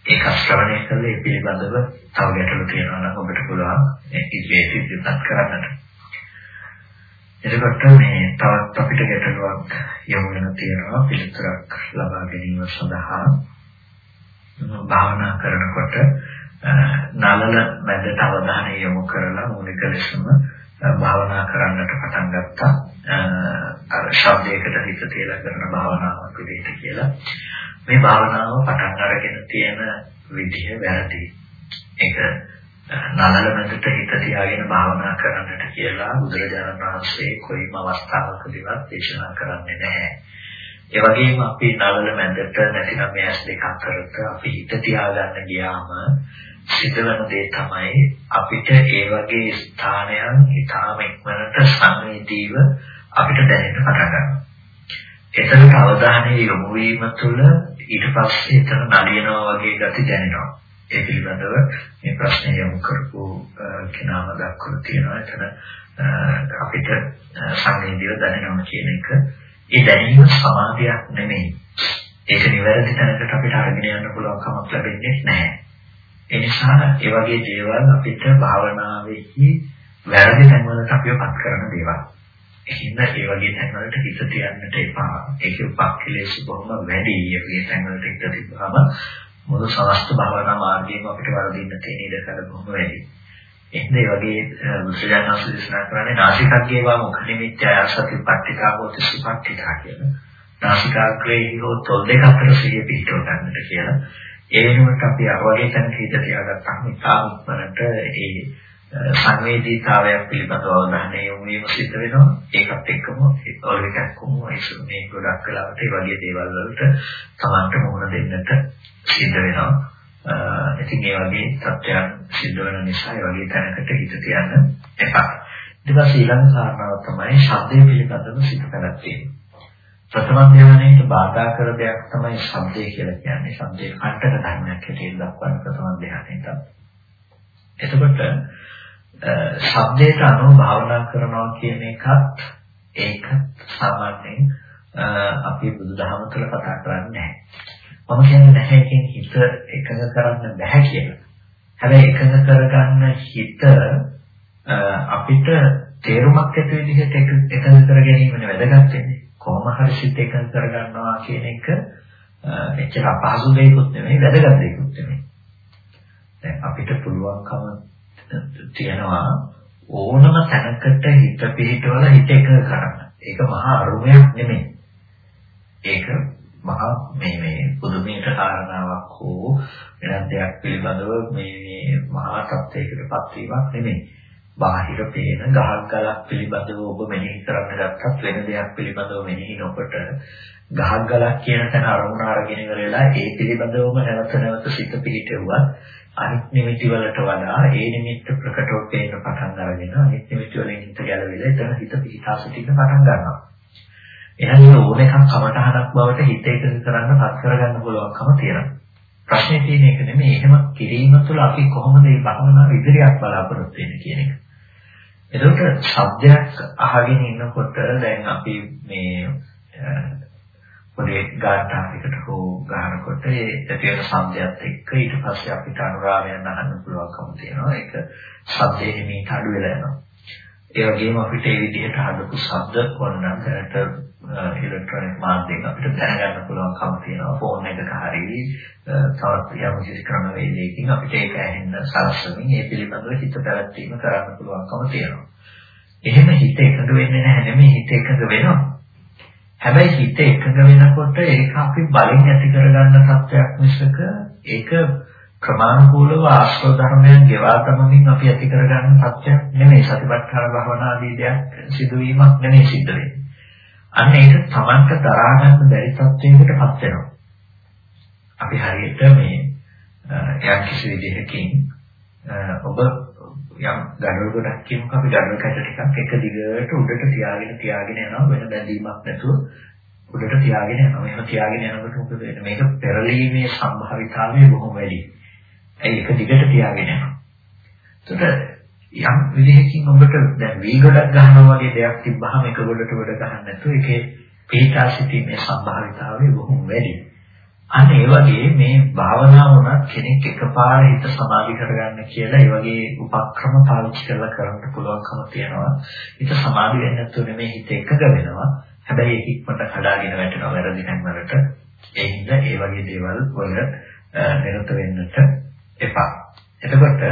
A: ඒක ශ්‍රවණය කළේ ඒ පිළිබඳව තව ගැටලු තියෙනවා නම් ඔබට පුළුවන් ඉදිරියට ඉදිරිපත් කරන්නට. එතකොට මේ තවත් අපිට ගැටලුවක් යොමු වෙන තියෙනවා පිළිතුරක් ලබා ගැනීම සඳහා භාවනා කරනකොට නලල මැදට අවධානය යොමු කරලා මූලික ලෙසම භාවනා කරන්නට පටන් ගත්තා. අර ශබ්දයකට හිත තියලා කරන භාවනාවක් විදිහට කියලා. මේ භාවනාව පටන් අරගෙන තියෙන විදිහ වැරදි. ඒක නලල මැදට හිත තියාගෙන භාවනා කරන්නට කියලා බුදුරජාණන් වහන්සේ කොයිම අවස්ථාවකදීවත් දේශනා කරන්නේ නැහැ. ඒ වගේම අපි නලල මැදට නැතිනම් මේ ඇස් දෙක අතරට අපි හිත තියාගන්න ගියාම සිදුවන දේ තමයි අපිට ඒ වගේ ස්ථානයන් ඊටාම ඉක්මනට සංවේදීව අපිට දැනෙන්න පටන් ගන්නවා. එතනට අවධානය යොමු වීම තුළ ඊට පස්සේ එතන නලියනවා වගේ ගති දැනෙනවා. ඒ පිළිබඳව මේ ප්‍රශ්නය යොමු කරපු කෙනාම දක්වලා තියෙනවා. එතන අපිට සංවේදීව දැනෙනවා කියන එක ඒ දැනීම සමාධියක් නෙමෙයි. ඒක නිවැරදි තැනකට අපිට අරගෙන යන්න පුළුවන් කමක් ලැබෙන්නේ නැහැ. ඒ නිසා ඒ වගේ දේවල් අපිට භාවනාවේදී වැරදි තැන්වලට අපිව පත් කරන දේවල්. එහෙනම් ඒ වගේ තැන්වලට හිත තියන්නට එපා. ඒකේ උපක්ලේශ බොහොම වැඩි. ඒ වගේ තැන්වලට හිත තිබ්බම මුළු සමස්ත භාවනා මාර්ගයම අපිට වරදින්න තියෙන ඉඩ කඩ බොහොම වැඩි. එහෙනම් ඒ වගේ බුදුසජාණන් දේශනා කරන්නේ නාසිකග්ගේවා මුඛ නිමිත්‍ය ආසති පට්ඨිකා හොති සුපට්ඨිකා කියලා. නාසිකාග්‍රේ හෝ තොල් දෙක අතර සිහිය පිටව ගන්නට කියලා. ඒ වෙනුවට අපි අවගේ තැනක හිත තියාගත්තාම ඉතාම ඉක්මනට ඒ සංවේදීතාවයක් පිළිබඳව අවධානය යොමු වීම සිද්ධ වෙනවා. ඒකත් එක්කම ඔලෙක කොහොම මේ ගොඩක් කලාවට ඒ වගේ දේවල් වලට තමන්ට මුහුණ දෙන්නට සිද්ධ වෙනවා. ඉතින් ඒ වගේ තත්ත්වයන් සිද්ධ වෙන නිසා ඒ වගේ තැනකට හිත තියන්න එපා. ඊට පස්සේ ඊළඟ කාරණාව තමයි ශබ්දය පිළිබඳව සිත පැවැත්වීම. ප්‍රථම ධානයට බාධා කර දෙයක් තමයි ශබ්දය කියලා කියන්නේ. ශබ්දේ කණ්ඩක ධර්මයක් හැටියට දක්වන ප්‍රථම ධානයට. එතකොට ශබ්දයට අනුව භාවනා කරනවා කියන එකත් ඒක සාමාන්‍යයෙන් අපි බුදුදහම තුළ කතා කරන්නේ නැහැ. මම කියන්නේ නැහැ එකෙන් හිත එකඟ කරන්න බෑ කියලා. හැබැයි එකඟ කරගන්න හිත අපිට තේරුමක් ඇති විදිහට එකඟ කර ගැනීමනේ වැදගත් වෙන්නේ. කොහොම හරි සිත් එකඟ කරගන්නවා කියන එක එච්චර අපහසු දෙයක්වත් නෙමෙයි වැදගත් දෙයක්වත් නෙමෙයි. දැන් අපිට පුළුවන්කම තියනවා ඕනම තැනකට හිත පිහිටවල හිත එකඟ කරන්න. ඒක මහා අරුමයක් නෙමෙයි. ඒක මහා මේ මේ පුදුමයට කාරණාවක් හෝ වෙනත් දෙයක් පිළිබඳව මේ මේ මහා තත්ත්වයකටපත් වීමක් නෙමෙයි. බාහිර පේන ගහක් ගලක් පිළිබඳව ඔබ මෙනෙහි කරන්න ගත්තත් වෙන දෙයක් පිළිබඳව මෙනෙහි නොකොට ගහක් ගලක් කියන තැන අරමුණ අරගෙන ඉවරලා ඒ පිළිබඳවම නැවත නැවත සිත පිහිටෙවුවා අනිත් නිමිති වලට වඩා ඒ නිමිත්ත ප්‍රකටව පේන්න පටන් අරගෙන අනිත් නිමිති වලින් හිත ගැලවිලා එතන හිත පිහිටා සිටින්න පටන් ගන්නවා. එහෙනම් ඕන එකක් කමටහනක් බවට හිත එකඟ කරන්න පත් කරගන්න පුළුවන්කම තියෙනවා. ප්‍රශ්නේ තියෙන එක නෙමෙයි එහෙම කිරීම තුළ අපි කොහොමද මේ භවනා ඉදිරියට බලාපොරොත්තු වෙන්නේ කියන එක. එතකොට ශබ්දයක් අහගෙන ඉන්නකොට දැන් අපි මේ පොඩි ගාථායකට හෝ ගහනකොට ඒ ඇතිවන ශබ්දයක් එක්ක ඊට පස්සේ අපිට අනුරාමයන් අහන්න පුළුවන්කම තියෙනවා. ඒක ශබ්දයේ හිමීට අඩු වෙලා යනවා. ඒ වගේම අපිට මේ විදිහට හදපු ශබ්ද කොන්නම් දැනට ඉලෙක්ට්‍රොනික මාධ්‍යයෙන් අපිට දැනගන්න පුළුවන්කම තියෙනවා. ෆෝන් එකක හරි තවත් යම් කිසි ක්‍රමවේදයකින් අපිට ඒක ඇහෙන්න සලස්වමින් ඒ පිළිබඳව හිත පැවැත්වීම කරන්න පුළුවන්කම තියෙනවා. එහෙම හිත එකඟ වෙන්නේ නැහැ නෙමෙයි හිත එකඟ වෙනවා. හැබැයි හිත එකඟ වෙනකොට ඒක අපි බලෙන් ඇති කරගන්න තත්වයක් මිසක ඒක ක්‍රමානුකූලව ආශ්‍රව ධර්මයන් ගෙවා තමමින් අපි ඇති කරගන්න තත්වයක් නෙමෙයි සතිපට්ඨාන භවනාදී දෙයක් සිදුවීමක් නෙමෙයි සිද්ධ වෙන්නේ. අන්න ඒක Tamanට දරා ගන්න බැරි තත්වයකටපත් වෙනවා. අපි හරියට මේ යම් කිසි විදිහකින් ඔබ යම් ගඩොල් ගොඩක් කියමුක අපි ගඩොල් කැට ටිකක් එක දිගට උඩට තියාගෙන තියාගෙන යනවා වෙන බැඳීමක් නැතුව උඩට තියාගෙන යනවා. එහෙම තියාගෙන යනකොට මොකද වෙන්නේ? මේක පෙරලීමේ සම්භාවිතාවය බොහොම වැඩි. ඒ එක දිගට තියාගෙන යනවා. එතකොට යම් විදිහකින් ඔබට දැන් වී ගොඩක් ගන්නවා වගේ දෙයක් තිබ්බහම එක ගොඩට ගොඩ ගන්න නැතුව ඒකේ පිටා සිටීමේ සම්භාවිතාවය බොහොම වැඩි. අන්න ඒ වගේ මේ භාවනාව උනත් කෙනෙක් එකපාර හිත සමාධි කරගන්න කියලා ඒ වගේ උපක්‍රම පාවිච්චි කරලා කරන්න පුළුවන්කම තියෙනවා. හිත සමාධි වෙන්නේ නැතුව නෙමෙයි හිත එකඟ වෙනවා. හැබැයි ඒක ඉක්මනට කඩාගෙන වැටෙනවා වැරදි තැන්වලට. ඒ හින්දා ඒ වගේ දේවල් වල නිරත වෙන්නට එපා. එතකොට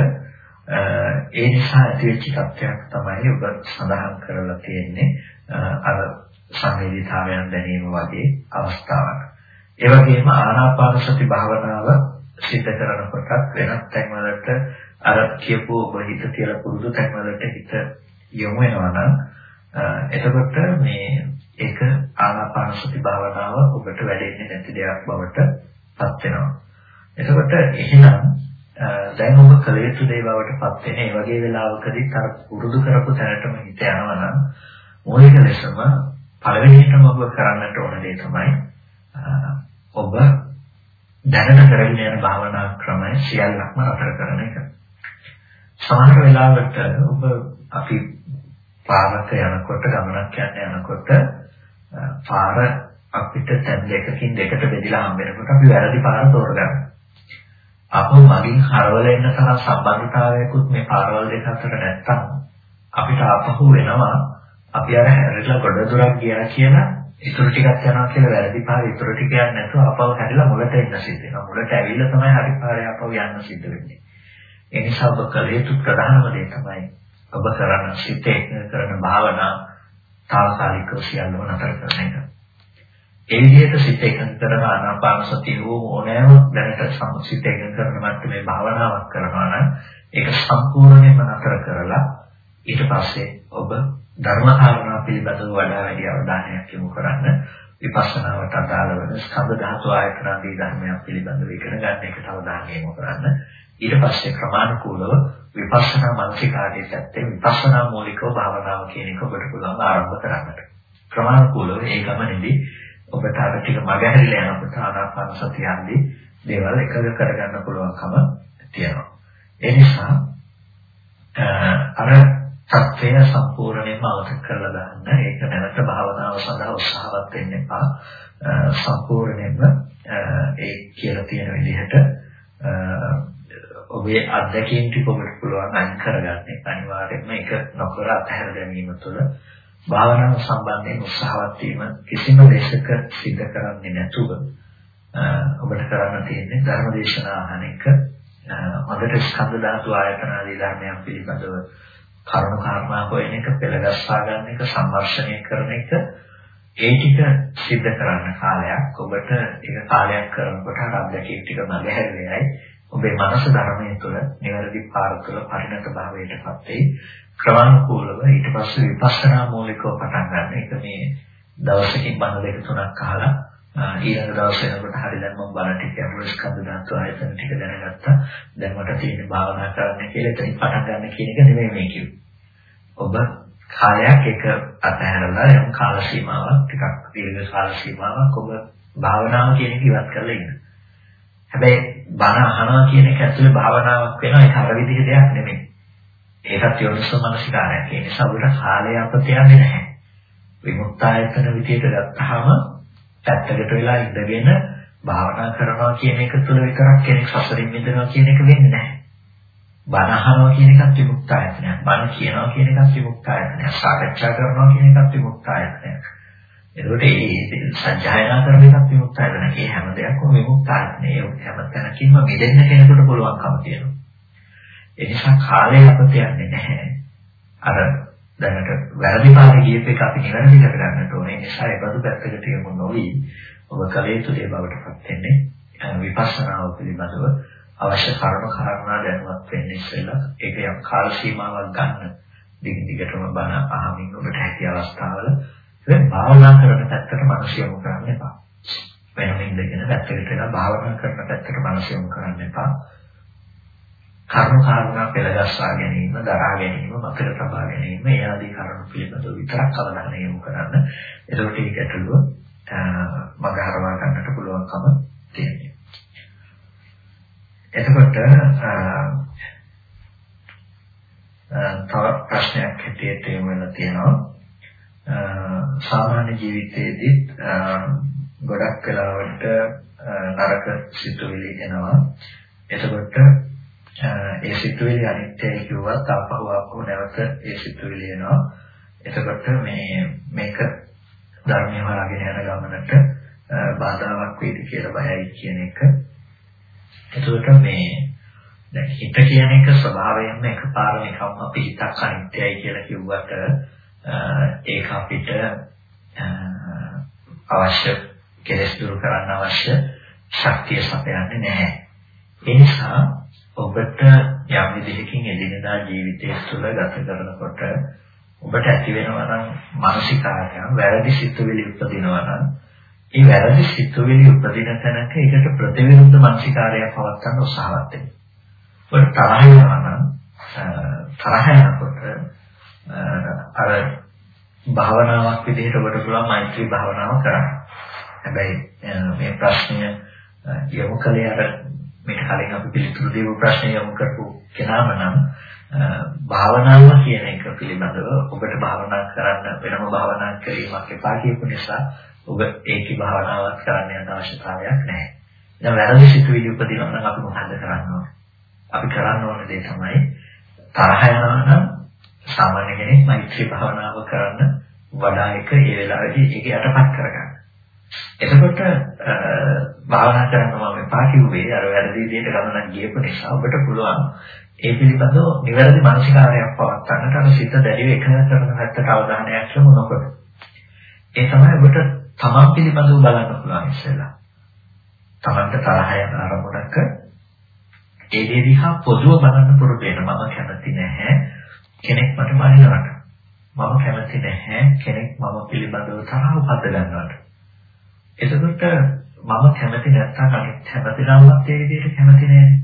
A: ඒ නිසා ඇතිවෙච්ච තත්ත්වයක් තමයි ඔබ සඳහන් කරලා තියෙන්නේ අර සංවේදීතාවයන් දැනීම වගේ අවස්ථාවක්. ඒ වගේම ආනාපාන සති භාවනාව සිද්ධ කරනකොටත් වෙනත් තැන්වලට අර කියපු ඔබ හිත තියලා පුරුදු තැන්වලට හිත යොමු වෙනවා නම් එතකොට මේ ඒක ආනාපාන සති භාවනාව ඔබට වැඩෙන්නේ නැති දෙයක් බවට පත් වෙනවා. එතකොට එහෙනම් දැන් ඔබ කළ යුතු දේ බවට පත් වෙන ඒ වගේ වෙලාවකදී තර පුරුදු කරපු තැනටම හිත යනවා නම් මූලික ලෙසම පළවෙනියටම ඔබ කරන්නට ඕන දේ තමයි ඔබ දැනට කරගෙන යන භාවනා ක්‍රමය සියල්ලක්ම නතර කරන එක. සමහර වෙලාවට ඔබ අපි පාරක යනකොට ගමනක් යන්න යනකොට පාර අපිට තැන් දෙකකින් දෙකට බෙදලා හම්බ වෙනකොට අපි වැරදි පාර තෝරගන්නවා. අපෝ මගින් හරවල එන්න තරම් සම්බන්ධතාවයකුත් මේ පාරවල් දෙක අතර නැත්තම් අපිට ආපහු වෙනවා අපි අර හැරිලා ගොඩ දුරක් ගියා කියලා ඉතුරු ටිකක් යනවා කියලා වැරදි පාර ඉතුරු ටික යන්නේ නැතුව ආපහු හැරිලා මුලට එන්න සිද්ධ වෙනවා. මුලට ඇවිල්ලා තමයි හරි පාරේ ආපහු යන්න සිද්ධ වෙන්නේ. ඒ නිසා ඔබ කළ යුතු ප්‍රධානම දේ තමයි ඔබ කරන සිතේ කරන භාවනා తాවකාලිකව සියල්ලම නතර කරන එක. ඒ විදිහට සිත එකඟ කරන ආනාපාන සතිය වූ ඕනෑම දැනට සම්සිත එකඟ කරන මට්ටමේ භාවනාවක් කරනවා නම් ඒක සම්පූර්ණයෙන්ම නතර කරලා ඊට පස්සේ ඔබ ධර්ම කාරණා පිළිබඳව වඩා වැඩි අවධානයක් යොමු කරන්න විපස්සනාවට අදාළ වෙන ස්කන්ධ ධාතු ආයතන ආදී ධර්මයන් පිළිබඳව ඉගෙන ගන්න එකට අවධානය යොමු කරන්න ඊට පස්සේ ක්‍රමානුකූලව විපස්සනා මානසිකාරයේ පැත්තේ විපස්සනා මූලිකව භාවනාව කියන එක ඔබට පුළුවන් ආරම්භ කරන්නට. ක්‍රමානුකූලව ඒ ගමනේදී ඔබට අර ටික මගහැරිලා යනකොට ආනාපාන සතිය ආදී දේවල් එකග කරගන්න පුළුවන්කම තියෙනවා. ඒ නිසා අර සත්‍යය සම්පූර්ණයෙන්ම අවතක් කරලා දාන්න. ඒක නැවත භාවනාව සඳහා උත්සාහවත් වෙන්න එපා. සම්පූර්ණයෙන්ම ඒ කියලා තියෙන විදිහට ඔබේ අත්දැකීම් ටික ඔබට පුළුවන් අයින් කරගන්න. අනිවාර්යයෙන්ම ඒක නොකර අතහැර දැමීම තුළ භාවනාව සම්බන්ධයෙන් උත්සාහවත් වීම කිසිම දේශක සිද්ධ කරන්නේ නැතුව ඔබට කරන්න තියෙන්නේ ධර්මදේශනා අහන එක. හොඳට ස්කන්ධ ධාතු ආයතන ආදී ධර්මයන් පිළිබඳව කරුණු කාරණා හොයන එක, පෙළගස්වා ගන්න එක, සම්වර්ෂණය කරන එක ඒ ටික සිද්ධ කරන්න කාලයක් ඔබට ඒක කාලයක් කරනකොට අර අත්දැකීම් ටික මගහැරෙන්නේ ඔබේ මනස ධර්මයේ තුළ නිවැරදි පාර තුළ පරිණත භාවයටපත් වෙයි. ක්‍රමානුකූලව ඊට පස්සේ විපස්සනා මූලිකව පටන් ගන්න. ඒක මේ දවසකින් බණ දෙක තුනක් අහලා ඊළඟ දවසේ වෙනකොට හරි දැන් මම බණ ටික අහුව ස්කන්ධ ධාතු ආයතන ටික දැනගත්තා. දැන් මට තියෙන භාවනා කරන්න කියලා එතනින් පටන් ගන්න කියන එක නෙමෙයි මේ කිව්වේ. ඔබ කාලයක් එක අතහැරලා යම් කාල සීමාවක් ටිකක් දීර්ඝ කාල සීමාවක් ඔබ භාවනාව කියන එක ඉවත් කරලා ඉන්න. හැබැයි බණ අහනවා කියන එක ඇතුලේ භාවනාවක් වෙනවා ඒක අර විදිහ දෙයක් නෙමෙයි. ඒකත් යොමුසම මනසිකාරයක්. ඒ නිසා ඔබට කාලය අපත යන්නේ නැහැ. විමුක්තායතන විදියට ගත්තාම පැත්තකට වෙලා ඉඳගෙන භාවනා කරනවා කියන එක තුළ විතරක් කෙනෙක් සසරින් මිදෙනවා කියන එක වෙන්නේ නැහැ. බණ අහනවා කියන එකත් විමුක්තායතනයක්. බණ කියනවා කියන එකත් විමුක්තායතනයක්. සාකච්ඡා කරනවා කියන එකත් විමුක්තායතනයක්. එතකොට මේ සත්‍යයනා කරන එකත් විමුක්තායතනයක්. මේ හැම දෙයක්ම විමුක්තායතනය. හැම තැනකින්ම මිදෙන්න කෙනෙකුට පුළුවන්කම තියෙනවා. ඒ නිසා කාලය අපත යන්නේ නැහැ. අර දැනට වැරදි පාරේ ගියප එක අපි නිවැරදි කරගන්නට ඕනේ. ඒ නිසා ඒ බඳු පැත්තකට යමු නොවි ඔබ කලේ තුලේ බවටපත් වෙන්නේ විපස්සනාව පිළිබඳව අවශ්‍ය කර්ම කාරණා දැනුවත් වෙන්න ඉස්සෙල්ලා ඒක යම් කාල සීමාවක් ගන්න. දිගින් දිගටම බණ අහමින් ඔබට හැකි අවස්ථාවල දැන් භාවනා කරන පැත්තට මනස යොමු කරන්න එපා. වෙනම ඉඳගෙන පැත්තකට වෙලා භාවනා කරන පැත්තට මනස යොමු කරන්න එපා. කර්ම කාරණා පෙළගස්වා ගැනීම, දරා ගැනීම, මතක තබා ගැනීම, ඒ ආදී කරුණු පිළිබඳව විතරක් අවධානය යොමු කරන්න. එතකොට ඒක ඇතුළුව මග හරවා ගන්නට පුළුවන්කම තියෙනවා. එතකොට තව ප්‍රශ්නයක් හිතේ තේමෙන්න තියෙනවා. සාමාන්‍ය ජීවිතයේදීත් ගොඩක් වෙලාවට නරක සිතුවිලි එනවා. එතකොට ඒ සිතුවිලි අනිත්‍යයි කිව්වත් ආපහු ආපහු නැවත ඒ සිතුවිලි එනවා. එතකොට මේ මේක ධර්මය හොයාගෙන යන ගමනට බාධාවක් වේද කියලා බයයි කියන එක. එතකොට මේ දැන් හිත කියන එක ස්වභාවයෙන්ම එකපාර නිකම්ම අපි හිතක් අනිත්‍යයි කියලා කිව්වට ඒක අපිට අවශ්‍ය කෙලෙස් දුරු කරන්න අවශ්‍ය ශක්තිය සපයන්නේ නැහැ. ඒ නිසා ඔබට යම් විදිහකින් එදිනදා ජීවිතය තුළ ගත කරනකොට ඔබට ඇති වෙනවා නම් මානසිකාරය වැරදි සිතුවිලි උපදිනවා නම් ඒ වැරදි සිතුවිලි උපදින තැනක ඒකට ප්‍රතිවිරුද්ධ මානසිකාරයක් පවත්වන්න උත්සාහවත් වෙන්න. ඔබට තරහ යනවා නම් තරහ යනකොට අර භාවනාවක් විදිහට ඔබට පුළුවන් මෛත්‍රී භාවනාව කරන්න. හැබැයි මේ ප්‍රශ්නය යොමු කළේ අර මේක කලින් අපි පිළිතුරු දීපු ප්‍රශ්නේ යොමු කරපු කෙනාම නම් භාවනාව කියන එක පිළිබඳව ඔබට භාවනා කරන්න වෙනම භාවනා කිරීමක් එපා කියපු නිසා ඔබ ඒකේ භාවනාවක් කරන්න යන අවශ්‍යතාවයක් නැහැ. දැන් වැරදි සිතුවිලි උපදිනවා නම් අපි මොකද කරන්න ඕනේ? අපි කරන්න ඕන දේ තමයි තරහ යනවා නම් සාමාන්‍ය කෙනෙක් මෛත්‍රී භාවනාව කරන්න වඩා එක ඒ වෙලාවේදී ඒක යටපත් කරගන්න. එතකොට භාවනා කරන්න මම එපා කිව්වේ අර වැරදි විදිහට ගමනක් ගියපු නිසා ඔබට පුළුවන් ඒ පිළිබඳව නිවැරදි මානසිකාරයක් පවත්වන්නට අර සිත දැඩිව එකඟ කරන පැත්තට අවධානයක් යොමු නොකර. ඒ තමයි ඔබට තමන් පිළිබඳව බලන්න පුළුවන් ඉස්සෙල්ලා. තමන්ට තරහ යන අරමුණක ඒ දේ දිහා පොදුව බලන්න පුරුදු වෙන මම කැමති නැහැ කෙනෙක් මට බනිනවට. මම කැමති නැහැ කෙනෙක් මම පිළිබඳව තරහ උපද ගන්නවට. එතකොට මම කැමති නැත්නම් අනිත් හැමදෙනාමත් ඒ විදිහට කැමති නෑනේ.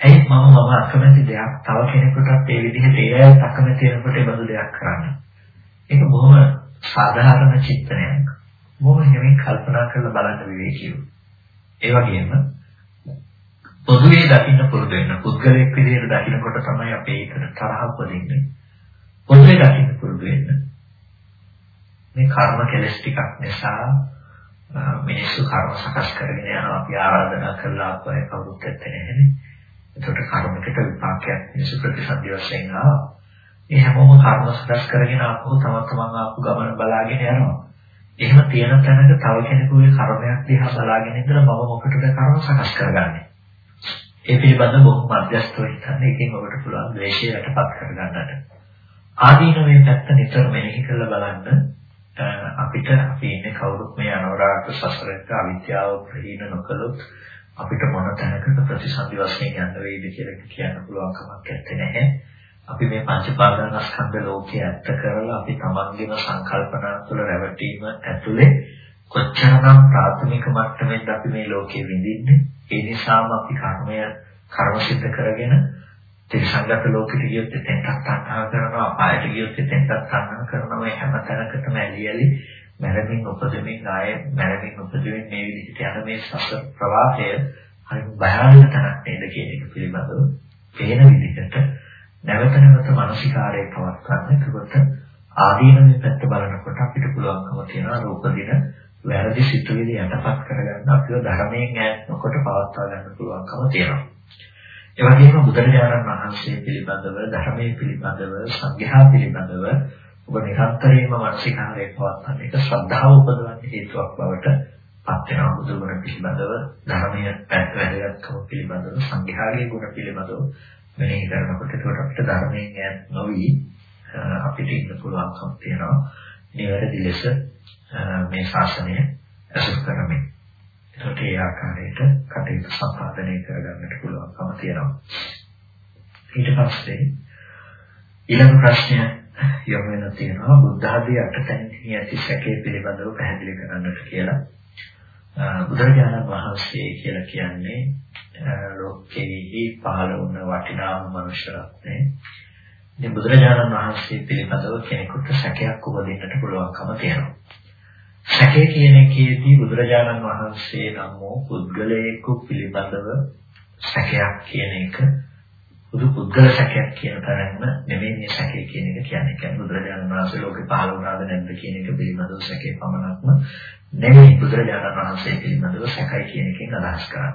A: ඇයි මම මම අකමැති දෙයක් තව කෙනෙකුටත් ඒ විදිහට ඒ අය අකමැති වෙනකොට ඒ බඳු දෙයක් කරන්න. ඒක බොහොම සාධාරණ චිත්තනයක්. බොහොම හැමෙන් කල්පනා කරලා බලන්න විවේකීව. ඒ වගේම පොදුවේ දකින්න පුරුදු වෙන පුද්ගලයෙක් විදිහට දකින්නකොට තමයි අපේ ඒකට තරහ උපදින්නේ. පොදුවේ දකින්න පුරුදු වෙන්න. මේ කර්ම කෙලස් ටිකක් නිසා මිනිස්සු කර්ම සකස් කරගෙන යනවා අපි ආරාධනා කළා අපේ කවුරුත් ඇත්තේ නැහැනේ. ඒකට කර්මයකට විපාකයක් මිනිස්සු ප්‍රතිසන්දි වශයෙන් ආවා. ඒ හැමෝම කර්ම සකස් කරගෙන ආපහු තම තමන් ආපු ගමන බලාගෙන යනවා. එහෙම තියෙන තැනක තව කෙනෙකුගේ කර්මයක් දිහා බලාගෙන ඉඳලා මම මොකටද කර්ම සකස් කරගන්නේ? ඒ පිළිබඳව බොහොම මධ්‍යස්ථව හිතන්න එකෙන් ඔබට පුළුවන් ද්වේෂය යටපත් කරගන්නට. ආදීනවේ පැත්ත නිතර මෙනෙහි කරලා බලන්න අපිට අපි ඉන්නේ කවුරුත් මේ අනවරාග සසරක අවිද්‍යාව ප්‍රහීන නොකළොත් අපිට මොන තැනකට ප්‍රතිසන්දි වශයෙන් යන්න වෙයිද කියලා කියන්න පුළුවන් කමක් නැත්තේ. අපි මේ පංචපාදනස්කන්ධ ලෝකයේ ඇත්ත කරලා අපි තමන්ගේම සංකල්පනා තුළ රැවටීම ඇතුලේ කොච්චරනම් ප්‍රාථමික මට්ටමෙන්ද අපි මේ ලෝකේ විඳින්නේ. ඒ නිසාම අපි කර්මය කර්ම සිද්ධ කරගෙන තිරසංගත ලෝකෙට ගියොත් එතෙන්ට තණ්හා කරනවා අපායට ගියොත් එතෙන්ට තණ්හා කරනවා. මේ හැම තැනකටම ඇලියලි මැරෙමින් උපදෙමින් ආය මැරෙමින් උපදෙමින් මේ විදිහට යන මේ සසර ප්‍රවාහය හරි භයානක තැනක් නේද කියන එක පිළිබඳව පේන විදිහට නැවත නැවත මානසිකාරය පවත්වන්න එතකොට ආදීනමේ පැත්ත බලනකොට අපිට පුළුවන්කම තියෙනවා රූප දින වැරදි සිතුවිලි යටපත් කරගන්න. අපිව ධර්මයෙන් ඈත් නොකොට පවත්වා ගන්න පුළුවන්කම තියෙනවා. ඒ වගේම බුදුරජාණන් වහන්සේ පිළිබඳව ධර්මයේ පිළිබඳව සංඝයා පිළිබඳව ඔබ නිරන්තරයෙන්ම මානසිකාරයේ පවත්වන එක ශ්‍රද්ධාව උපදවන්න හේතුවක් බවට පත් වෙනවා බුදුගුණ පිළිබඳව ධර්මයේ පැත්ත වැදගත්කම පිළිබඳව සංඝයාගේ ගුණ පිළිබඳව මෙනෙහි කරනකොට ඒකට අපිට ධර්මයෙන් ඈත් නොවි අපිට ඉන්න පුළුවන්කම තියෙනවා. නිවැරදි ලෙස මේ ශාසනය අසුර කරමින්. ඒකට ඒ ආකාරයට කටයුතු සම්පාදනය කරගන්නට පුළුවන්කම තියෙනවා. ඊට පස්සේ ඊළඟ ප්‍රශ්නය යොමු වෙන තියෙනවා බුද්ධ ආදී අටතැන්හි ඇති සැකේ පිළිබඳව පැහැදිලි කරන්නට කියලා. බුදුරජාණන් වහන්සේ කියලා කියන්නේ ලෝකෙහි පහළ වුණ වටිනාම මනුෂ්‍ය රත්නේ. ඉතින් බුදුරජාණන් වහන්සේ පිළිබඳව කෙනෙකුට සැකයක් උපදින්නට පුළුවන්කම තියෙනවා. සැකේ කියන එකේදී බුදුරජාණන් වහන්සේ නම් වූ පුද්ගලයෙකු පිළිබඳව සැකයක් කියන එක බුදු පුද්ගල සැකයක් කියන තරම්ම නෙමෙයි මේ සැකේ කියන එක කියන්නේ. කියන්නේ බුදුරජාණන් වහන්සේ ලෝකේ පහළ වුණාද නැද්ද කියන එක පිළිබඳව සැකේ පමණක්ම නෙමෙයි බුදුරජාණන් වහන්සේ පිළිබඳව සැකයි කියන එකෙන් අදහස් කරන්නේ.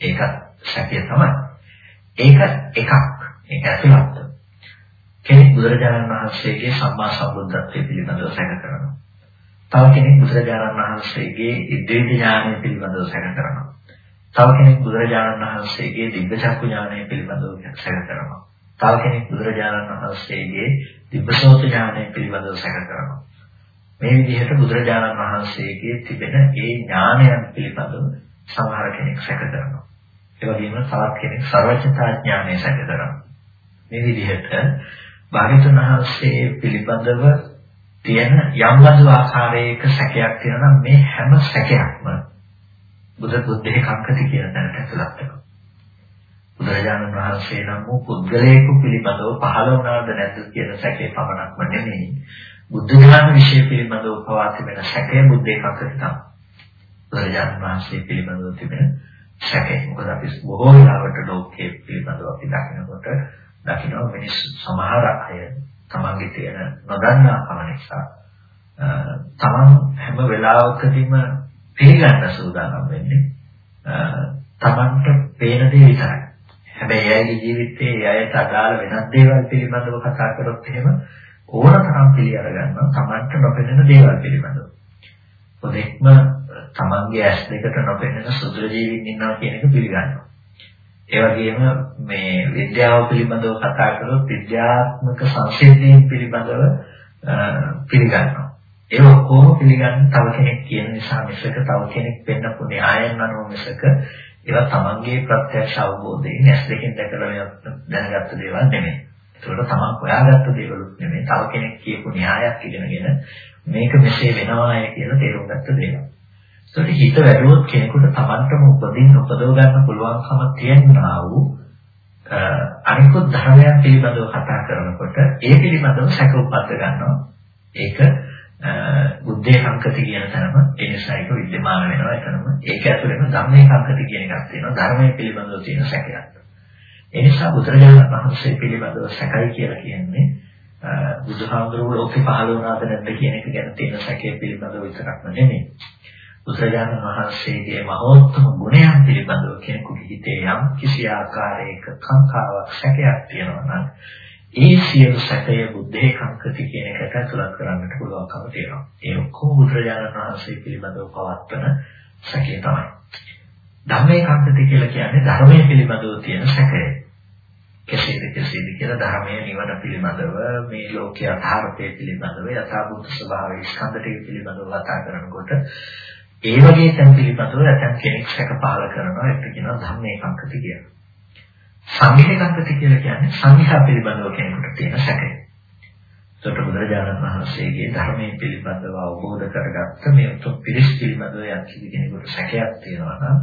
A: ඒක සැකය තමයි. ඒක එකක්. ඒක ඇතුළත්. කෙනෙක් බුදුරජාණන් වහන්සේගේ සම්මා සම්බුද්ධත්වයේ පිළිබඳව සැක කරනවා. තව කෙනෙක් බුදුරජාණන් වහන්සේගේ ඉද්දේශ ඥානය පිළිබඳව සැක කරනවා. තව කෙනෙක් බුදුරජාණන් වහන්සේගේ දිබ්බචක්කු ඥානය පිළිබඳව සැක කරනවා. තව කෙනෙක් බුදුරජාණන් වහන්සේගේ දිබ්බසෝත ඥානය පිළිබඳව සැක කරනවා. මේ විදිහට බුදුරජාණන් වහන්සේගේ තිබෙන ඒ ඥානයන් පිළිබඳව සමහර කෙනෙක් සැක කරනවා. ඒ වගේම තවත් කෙනෙක් සර්වඥතා ඥානය සැකකරනවා. මේ විදිහට භාග්‍යතුන් වහන්සේ පිළිබඳව තියෙන යම් බඳු ආකාරයක සැකයක් තියෙනවා නම් මේ හැම සැකයක්ම බුදු බුද්ධේ කංකති කියන තැනට ඇතුළත් වෙනවා. බුදුරජාණන් වහන්සේ නම් වූ පුද්ගලයෙකු පිළිබඳව පහළ වුණාද නැද්ද කියන සැකේ පමණක්ම නෙමෙයි. බුද්ධ ඥාන විශ්ය පිළිබඳව පවා තිබෙන සැකය බුද්ධේ කංකති තමයි. බුදුරජාණන් වහන්සේ පිළිබඳව තිබෙන සැකේ. මොකද අපි බොහෝ වෙලාවට ලෝකයේ පිළිබඳව අපි දකිනකොට දකින්න මිනිස්සු සමහර අය තමන්ගේ තියෙන නොදන්නාකම නිසා තමන් හැම වෙලාවකදීම පිළිගන්න සූදානම් වෙන්නේ තමන්ට පේන දේ විතරයි. හැබැයි එයාගේ ජීවිතයේ එයාට අදාළ වෙනත් දේවල් පිළිබඳව කතා කරොත් එහෙම ඕනතරම් පිළි අරගන්නවා තමන්ට නොපෙනෙන දේවල් පිළිබඳව. පොදෙක්ම තමන්ගේ ඇස් දෙකට නොපෙනෙන සුදුර ජීවීන් ඉන්නවා කියන එක පිළිගන්නවා. ඒ වගේම මේ විද්‍යාව පිළිබඳව කතා කරොත් විද්‍යාත්මක සංසිද්ධීන් පිළිබඳව පිළිගන්නවා. ඒ ඔක්කොම පිළිගන්න තව කෙනෙක් කියන නිසා මිසක තව කෙනෙක් වෙන්නපු න්‍යායන් අනුව මිසක ඒවා තමන්ගේ ප්‍රත්‍යක්ෂ අවබෝධයෙන් ඇස් දෙකෙන් දැකලා දැනගත්ත දේවල් නෙමෙයි. ඒකට තමන් හොයාගත්ත දේවලුත් නෙමෙයි. තව කෙනෙක් කියපු න්‍යායක් ඉගෙනගෙන මේක මෙසේ වෙනවාය කියලා තේරුම් ගත්ත දේවල්. ඒතකොට හිත වැඩුවොත් කෙනෙකුට තමන්ටම උපදින්න උපදව ගන්න පුළුවන්කම තියෙනා වූ අනිකුත් ධර්මයන් පිළිබඳව කතා කරනකොට ඒ පිළිබඳව සැක උපද්ද ගන්නවා. ඒක බුද්ධේ සංකති කියන තරම ඒ නිසා ඒක විද්‍යමාන වෙනවා එතනම. ඒක ඇතුළේම ධම්මේ සංකති කියන එකක් තියෙනවා. ධර්මයේ පිළිබඳව තියෙන සැකයක්. ඒ නිසා බුදුරජාණන් වහන්සේ පිළිබඳව සැකයි කියලා කියන්නේ බුදුහාමුදුරුවෝ ලෝකේ පහළ වුණාද නැද්ද කියන එක ගැන තියෙන සැකයේ පිළිබඳව විතරක් නෙමෙයි. බුදුරජාණන් වහන්සේගේ මහෝත්තම ගුණයන් පිළිබඳව කෙනෙකුගේ හිතේ යම් කිසි ආකාරයක කාංකාවක් සැකයක් තියෙනවා නම් ඒ සියලු සැකය බුද්ධේ කංකති කියන එකට ඇතුළත් කරන්නට පුළුවන්කම තියෙනවා. ඒ ඔක්කොම බුදුරජාණන් වහන්සේ පිළිබඳව පවත්වන සැකය තමයි. ධම්මේ කංකති කියලා කියන්නේ ධර්මයේ පිළිබඳව තියෙන සැකය. කෙසේද කෙසේද කියලා ධර්මයේ නිවන පිළිබඳව මේ ලෝකයේ අර්ථය පිළිබඳව යථාභූත ස්වභාවය ස්කන්ධ ටික පිළිබඳව කතා කරනකොට ඒ වගේ තැන් පිළිබඳව නැත්නම් කෙනෙක් සැක පහල කරනවා ඒක කියනවා ධම්මේ කංකති කියලා. සංඝේ කංකති කියලා කියන්නේ සංඝයා පිළිබඳව කෙනෙකුට තියෙන සැකය. ඒකට බුදුරජාණන් වහන්සේගේ ධර්මයේ පිළිබඳව අවබෝධ කරගත්ත මේ උතුම් පිරිස් පිළිබඳව යම් කෙනෙකුට සැකයක් තියෙනවා නම්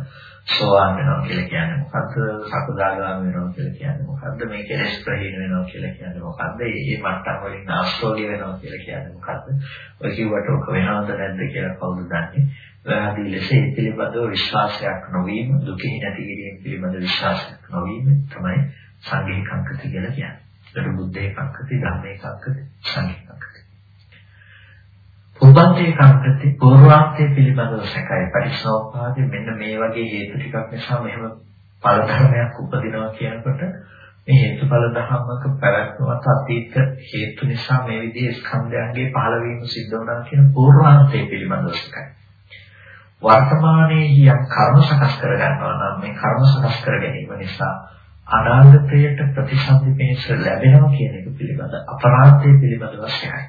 A: සෝවාන් වෙනවා කියලා කියන්නේ මොකද්ද? සකදාගාමී වෙනවා කියලා කියන්නේ මොකද්ද? මේ කෙලෙස් ප්‍රහීන වෙනවා කියලා කියන්නේ මොකද්ද? මේ මට්ටම් වලින් ආශ්‍රෝණිය වෙනවා කියලා කියන්නේ මොකද්ද? ඔය කිව්වට ඔක වෙනවද නැද්ද කියලා කවුද දන්නේ? ආදී ලෙස ඒ පිළිබඳව විශ්වාසයක් නොවීම දුකෙහි නැති කිරීම පිළිබඳ විශ්වාසයක් නොවීම තමයි සංඝේකංකති කියලා කියන්නේ. ඒක බුද්ධේකංකති, ධම්මේකංකති, සංඝේකංකති. පුබ්බන්තේකංකති පූර්වාන්තයේ පිළිබඳව සැකයි පරිසෝපාදේ මෙන්න මේ වගේ හේතු ටිකක් නිසා මෙහෙම ඵල ධර්මයක් උපදිනවා කියනකොට මේ හේතුඵල ධර්මක පැවැත්මත් අතීත හේතු නිසා මේ විදිහේ ස්කන්ධයන්ගේ පහළවීම සිද්ධ වුණා කියන පූර්වාන්තයේ පිළිබඳව සැකයි. වර්තමානයේ යම් කර්ම සකස් කර ගන්නවා නම් මේ කර්ම සකස් කර ගැනීම නිසා අනාගතයට ප්‍රතිසන්දි පිණිස ලැබෙනවා කියන එක පිළිබඳ අපරාධය පිළිබඳව වශයෙන්.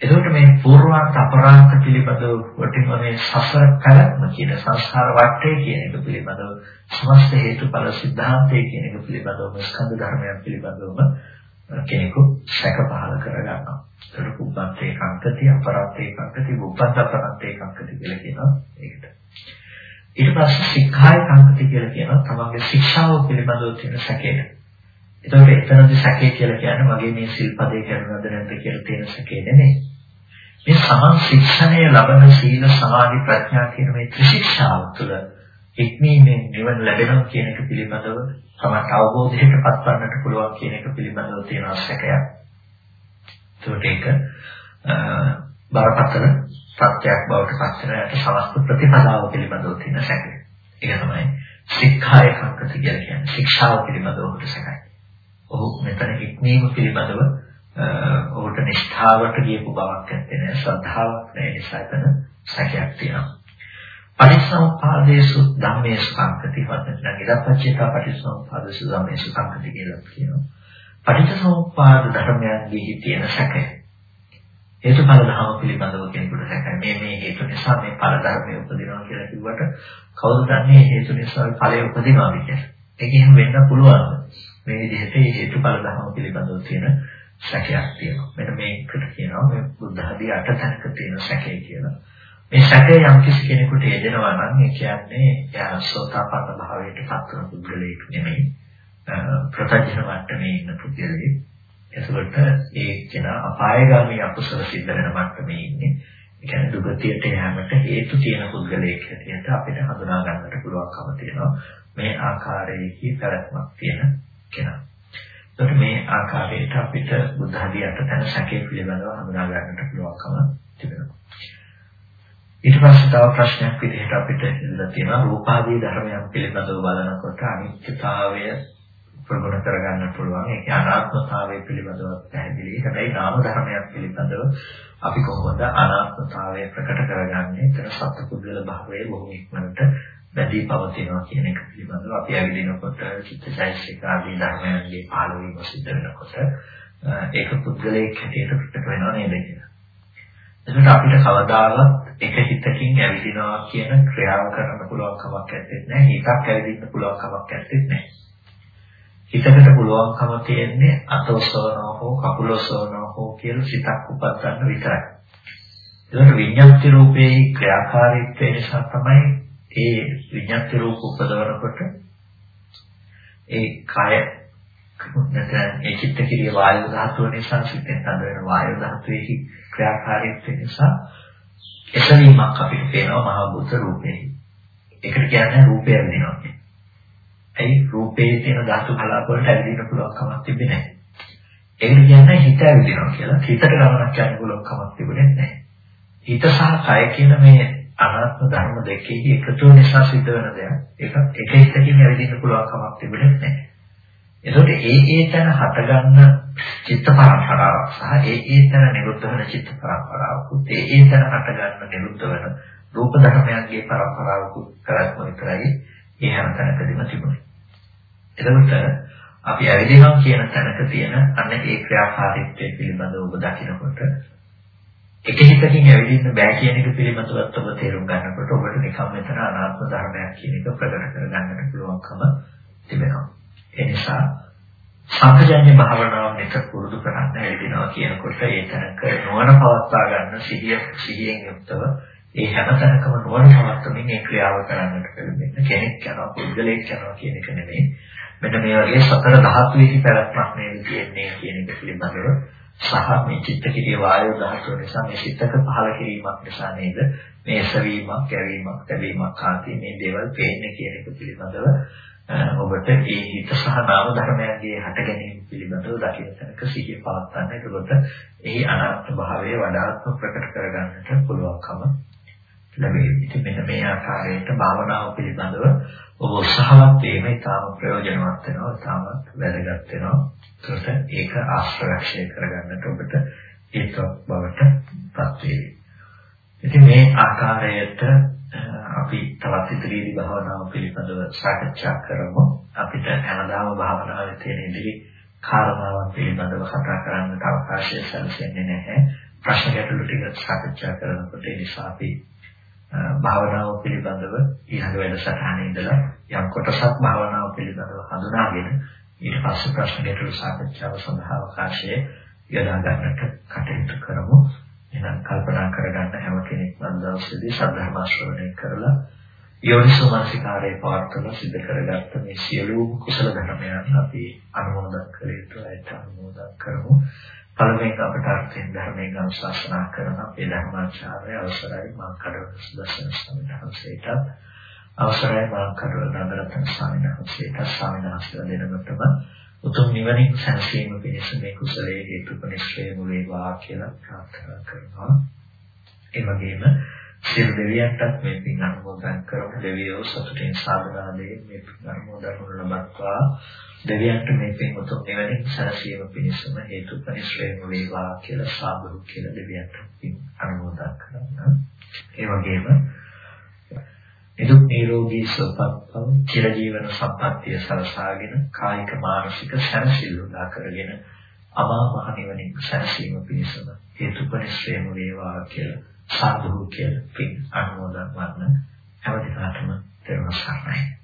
A: එතකොට මේ පූර්වාර්ථ අපරාධ පිළිබඳව වටිනම මේ සසර කරත්ම කියන සංස්කාර වටේ කියන එක පිළිබඳව සමස්ත හේතුඵල සිද්ධාන්තය කියන එක පිළිබඳව ස්කන්ධ ධර්මයන් පිළිබඳවම කෙනෙකු සැක පහල කර ගන්නවා. ඒක කුබ්බන්තේ කංකති අපරත්තේ කංකති බුබ්බන්ත අපරත්තේ කංකති කියලා කියනවා ඒකට. ඊට පස්සේ සික්ඛාය කංකති කියලා කියනවා තමන්ගේ ශික්ෂාව පිළිබඳව තියෙන සැකේට. එතකොට එතනදී සැකේ කියලා කියන්නේ මගේ මේ සිල්පදේ කරනවද නැද්ද කියලා තියෙන සැකේ නෙමෙයි. මේ සමන් ශික්ෂණය ලබන සීල සමාධි ප්‍රඥා කියන මේ ත්‍රිශික්ෂාව තුළ ඉක්මීමෙන් නිවන ලැබෙනවා කියන එක පිළිබඳව තමයි අවබෝධයට පත්වන්නට පුළුවන් කියන එක පිළිබඳව තියෙන අවශ්‍යකයක්. ඒකට ඒක බරපතල සත්‍යයක් බවට පත්වෙනට සමස්ත ප්‍රතිපදාව පිළිබඳව තියෙන සැකය. ඒක තමයි ශික්ෂාය කංකති කියලා කියන්නේ. ශික්ෂාව පිළිබඳව උට සැකයි. ඔහු මෙතන ඉක්මීම පිළිබඳව ඔහුට නිෂ්ඨාවට ගියපු බවක් නැත්තේ ශ්‍රද්ධාවක් නැහැ නිසා එතන සැකයක් තියෙනවා. පටිච්චසමුප්පාදේසු ධම්මේසු සංකති වදන ඉදපච්චේතා පටිච්චසමුප්පාදේසු ධම්මේසු සංකති කියලා කියනවා. පටිච්චසමුප්පාද ධර්මයන්ගේ තියෙන සැකය. හේතුඵල ධර්ම පිළිබඳව කෙනෙකුට දැකයි මේ මේ හේතු නිසා මේ ඵල ධර්මය උපදිනවා කියලා කිව්වට කවුද දන්නේ හේතු නිසා ඵලය උපදිනවා කියලා. ඒක එහෙම වෙන්න පුළුවන්. මේ විදිහට මේ හේතුඵල ධර්ම පිළිබඳව තියෙන සැකයක් තියෙනවා. මෙන්න මේකට කියනවා මේ බුද්ධ ආදී අට තැනක තියෙන සැකය කියලා. මේ සැකය යම් කිසි කෙනෙකුට යෙදෙනවා නම් ඒ කියන්නේ එයා සෝතාපන්න භාවයට පත්වන පුද්ගලයෙක් නෙමෙයි. ප්‍රත්‍යක්ෂ මට්ටමේ ඉන්න පුද්ගලයෙක්. එතකොට ඒ කෙනා අපායගාමී අකුසල සිද්ධ වෙන මට්ටමේ ඉන්නේ. ඒ කියන්නේ දුගතියට යෑමට හේතු තියෙන පුද්ගලයෙක් හැටියට අපිට හඳුනා ගන්නට පුළුවන්කම තියෙනවා. මේ ආකාරයේ පැවැත්මක් තියෙන කෙනා. එතකොට මේ ආකාරයට අපිට බුද්ධ ආදියට තන සැකේ පිළිබඳව හඳුනා ගන්නට පුළුවන්කම තිබෙනවා. ඊට පස්සේ තව ප්‍රශ්නයක් විදිහට අපිට ඉඳලා තියෙනවා රූපාදී ධර්මයන් පිළිබඳව බලනකොට අනිත්‍යතාවය ප්‍රගුණ කරගන්න පුළුවන්. ඒක අනාත්මතාවය පිළිබඳව පැහැදිලි. හැබැයි නාම ධර්මයක් පිළිබඳව අපි කොහොමද අනාත්මතාවය ප්‍රකට කරගන්නේ? ඒතර සත්පුද්ගල භාවයේ බොහෝ ඉක්මනට බැදී පවතිනවා කියන එක පිළිබඳව අපි ඇවිදිනකොට චිත්තචෛතසික ආදී ධර්මයන්ගේ පහළ වීම සිද්ධ වෙනකොට ඒක පුද්ගලයෙක් හැටියට ප්‍රකට වෙනව නේද කියලා. එතකොට අපිට කවදාවත් එක හිතකින් ඇවිදිනවා කියන ක්‍රියාව කරන්න පුළුවන් කමක් නැත්තේ. හිතක් ඇවිදින්න පුළුවන් කමක් නැත්තේ. හිතකට පුළුවන්කම තියෙන්නේ අත ඔසවනවා හෝ කකුල ඔසවනවා හෝ කියලා සිතක් උපත් ගන්න විතරයි. ඒකට විඤ්ඤාති රූපේ ක්‍රියාකාරීත්වය නිසා තමයි ඒ විඤ්ඤාති රූප උපදවනකොට ඒ කය නැත්නම් ඒ චිත්ත කිරිය වායු ධාතුව නිසා සිතෙන් හද වෙන වායු ධාතුවේ ක්‍රියාකාරීත්වය නිසා එසවීමක් අපිට පේනවා මහ බුද්ධ රූපේ. ඒකට කියන්නේ රූපය වෙනවා. ඇයි රූපේ තියෙන ධාතු කලාප වලට ඇවිදින්න පුළුවන් කමක් තිබෙන්නේ නැහැ. ඒකට කියන්නේ හිත ඇවිදිනවා කියලා. හිතට ගමනක් යන්න පුළුවන් කමක් තිබුණේ නැහැ. හිත සහ කය කියන මේ අනාත්ම ධර්ම දෙකේ එකතු නිසා සිද්ධ වෙන දෙයක්. ඒක එක හිතකින් ඇවිදින්න පුළුවන් කමක් තිබුණේ නැහැ. එතකොට ඒ ඒ තැන හටගන්න චිත්ත පරම්පරාවක් සහ ඒ ඒ තැන නිරුද්ධ වෙන චිත්ත පරම්පරාවකුත් ඒ ඒ තැන හටගන්න නිරුද්ධ වෙන රූප ධර්මයන්ගේ පරම්පරාවකුත් කරත්ම විතරයි ඒ හැම තැනකදීම තිබුණේ. එතකොට අපි ඇවිදිනවා කියන තැනක තියෙන අන්න ඒ ක්‍රියාකාරීත්වය පිළිබඳව ඔබ දකිනකොට එක හිතකින් ඇවිදින්න බෑ කියන එක පිළිබඳවත් ඔබ තේරුම් ගන්නකොට ඔබට නිකම් මෙතන අනාත්ම ධර්මයක් කියන එක ප්‍රකට කරගන්නට පුළුවන්කම තිබෙනවා. ඒ නිසා සම්පජාඤ්ඤ භාවනාව නිතර පුරුදු කරන්න ඇවිදිනවා කියනකොට ඒ තැනක නොවන පවත්වා ගන්න සිහිය සිහියෙන් යුක්තව ඒ හැමතැනකම නොවන පවත්වමින් මේ ක්‍රියාව කරන්නට පෙළඹෙන්න කෙනෙක් යනවා පුද්ගලයෙක් යනවා කියන එක නෙමෙයි. මෙන්න මේ වගේ සතර ධාතුවේ පැවැත්මක් නේද තියෙන්නේ කියන එක පිළිබඳව සහ මේ චිත්ත කිරිය වායු ධාතුව නිසා මේ චිත්තක පහළ කිරීමක් නිසා නේද? මේ සවීමක්, කැවීමක්, තැවීමක් ආදී මේ දේවල් පේන්නේ කියන එක පිළිබඳව ඔබට ඒ හිත සහ නාම ධර්මයන්ගේ හට ගැනීම පිළිබඳව දකින්න තැනක සිහිය පවත්වන්න. එතකොට එහි අනාත්ම භාවය වඩාත්ම ප්‍රකට කරගන්නට පුළුවන්කම ලැබෙයි. ඉතින් මෙන්න මේ ආකාරයට භාවනාව පිළිබඳව ඔබ උත්සාහවත් වීම ඉතාම ප්‍රයෝජනවත් වෙනවා, ඉතාම වැදගත් වෙනවා. ඒකට ඒක ආශ්‍රයක්ෂය කරගන්නට ඔබට හේතුවක් බවට පත් වෙයි. ඉතින් මේ ආකාරයට අපි තවත් ඉදිරියේදී භාවනාව පිළිබඳව සාකච්ඡා කරමු. අපිට හැමදාම භාවනාවේ තියෙන ඉදිරි කාරණාවන් පිළිබඳව කතා කරන්නට අවකාශය සැලසෙන්නේ නැහැ. ප්‍රශ්න ගැටළු ටික සාකච්ඡා කරනකොට ඒ නිසා අපි භාවනාව පිළිබඳව ඊළඟ වැඩසටහනේ ඉඳලා යම් කොටසක් භාවනාව පිළිබඳව හඳුනාගෙන ඊට පස්සේ ප්‍රශ්න ගැටළු සාකච්ඡාව සඳහා අවකාශය යොදා ගන්නට කටයුතු කරමු. එහෙනම් කල්පනා කරගන්න හැම කෙනෙක්ම දවසේදී සද්ධර්ම ශ්‍රවණය කරලා යෝනිසෝ මනසිකාරයේ පවත්වන සිද්ධ කරගත්ත මේ සියලුම කුසල ධර්මයන් අපි අනුමෝදන් කළ යුතුයි අනුමෝදන් කරමු. පළවෙනි අපට අර්ථයෙන් ධර්මයෙන් අනුශාසනා කරන අපේ ධර්මාචාර්ය අවසරයි මා කඩවල සුදස්සන ස්වාමීන් වහන්සේට අවසරයි මා කඩවල නන්දරත්න ස්වාමීන් වහන්සේට ස්වාමීන් වහන්සේලා දෙනකොටම උතුම් නිවනින් සැනසීම පිණිස මේ කුසලයේ හේතුපනිශ්‍රේ වේවා කියලා ප්‍රාර්ථනා කරනවා. ඒ වගේම සියලු දෙවියන්ටත් මේ පින් අනුමෝදන් කරමු. දෙවියෝ සතුටින් සාධනාවේ මේ පින් අනුමෝදන් කරනු ලබත්වා දෙවියන්ට මේ පින් උතුම් නිවනින් සැනසීම පිණිසම හේතුපරිශ්‍රේම වේවා කියලා සාදු කියලා දෙවියන්ට පින් අනුමෝදන් කරනවා. ඒ වගේම නිදුක් නිරෝගී සුවපත්ව චිරජීවන සම්පන්නිය සලසාගෙන කායික මානසික සැනසෙල්ල උදා කරගෙන අමා මහ නිවනින් සැනසීම පිණිසම හේතුපරිශ්‍රේම වේවා කියලා සාදු කියලා පින් අනුමෝදන් වන්න. හැම දිනකටම තෙරුවන් සරණයි.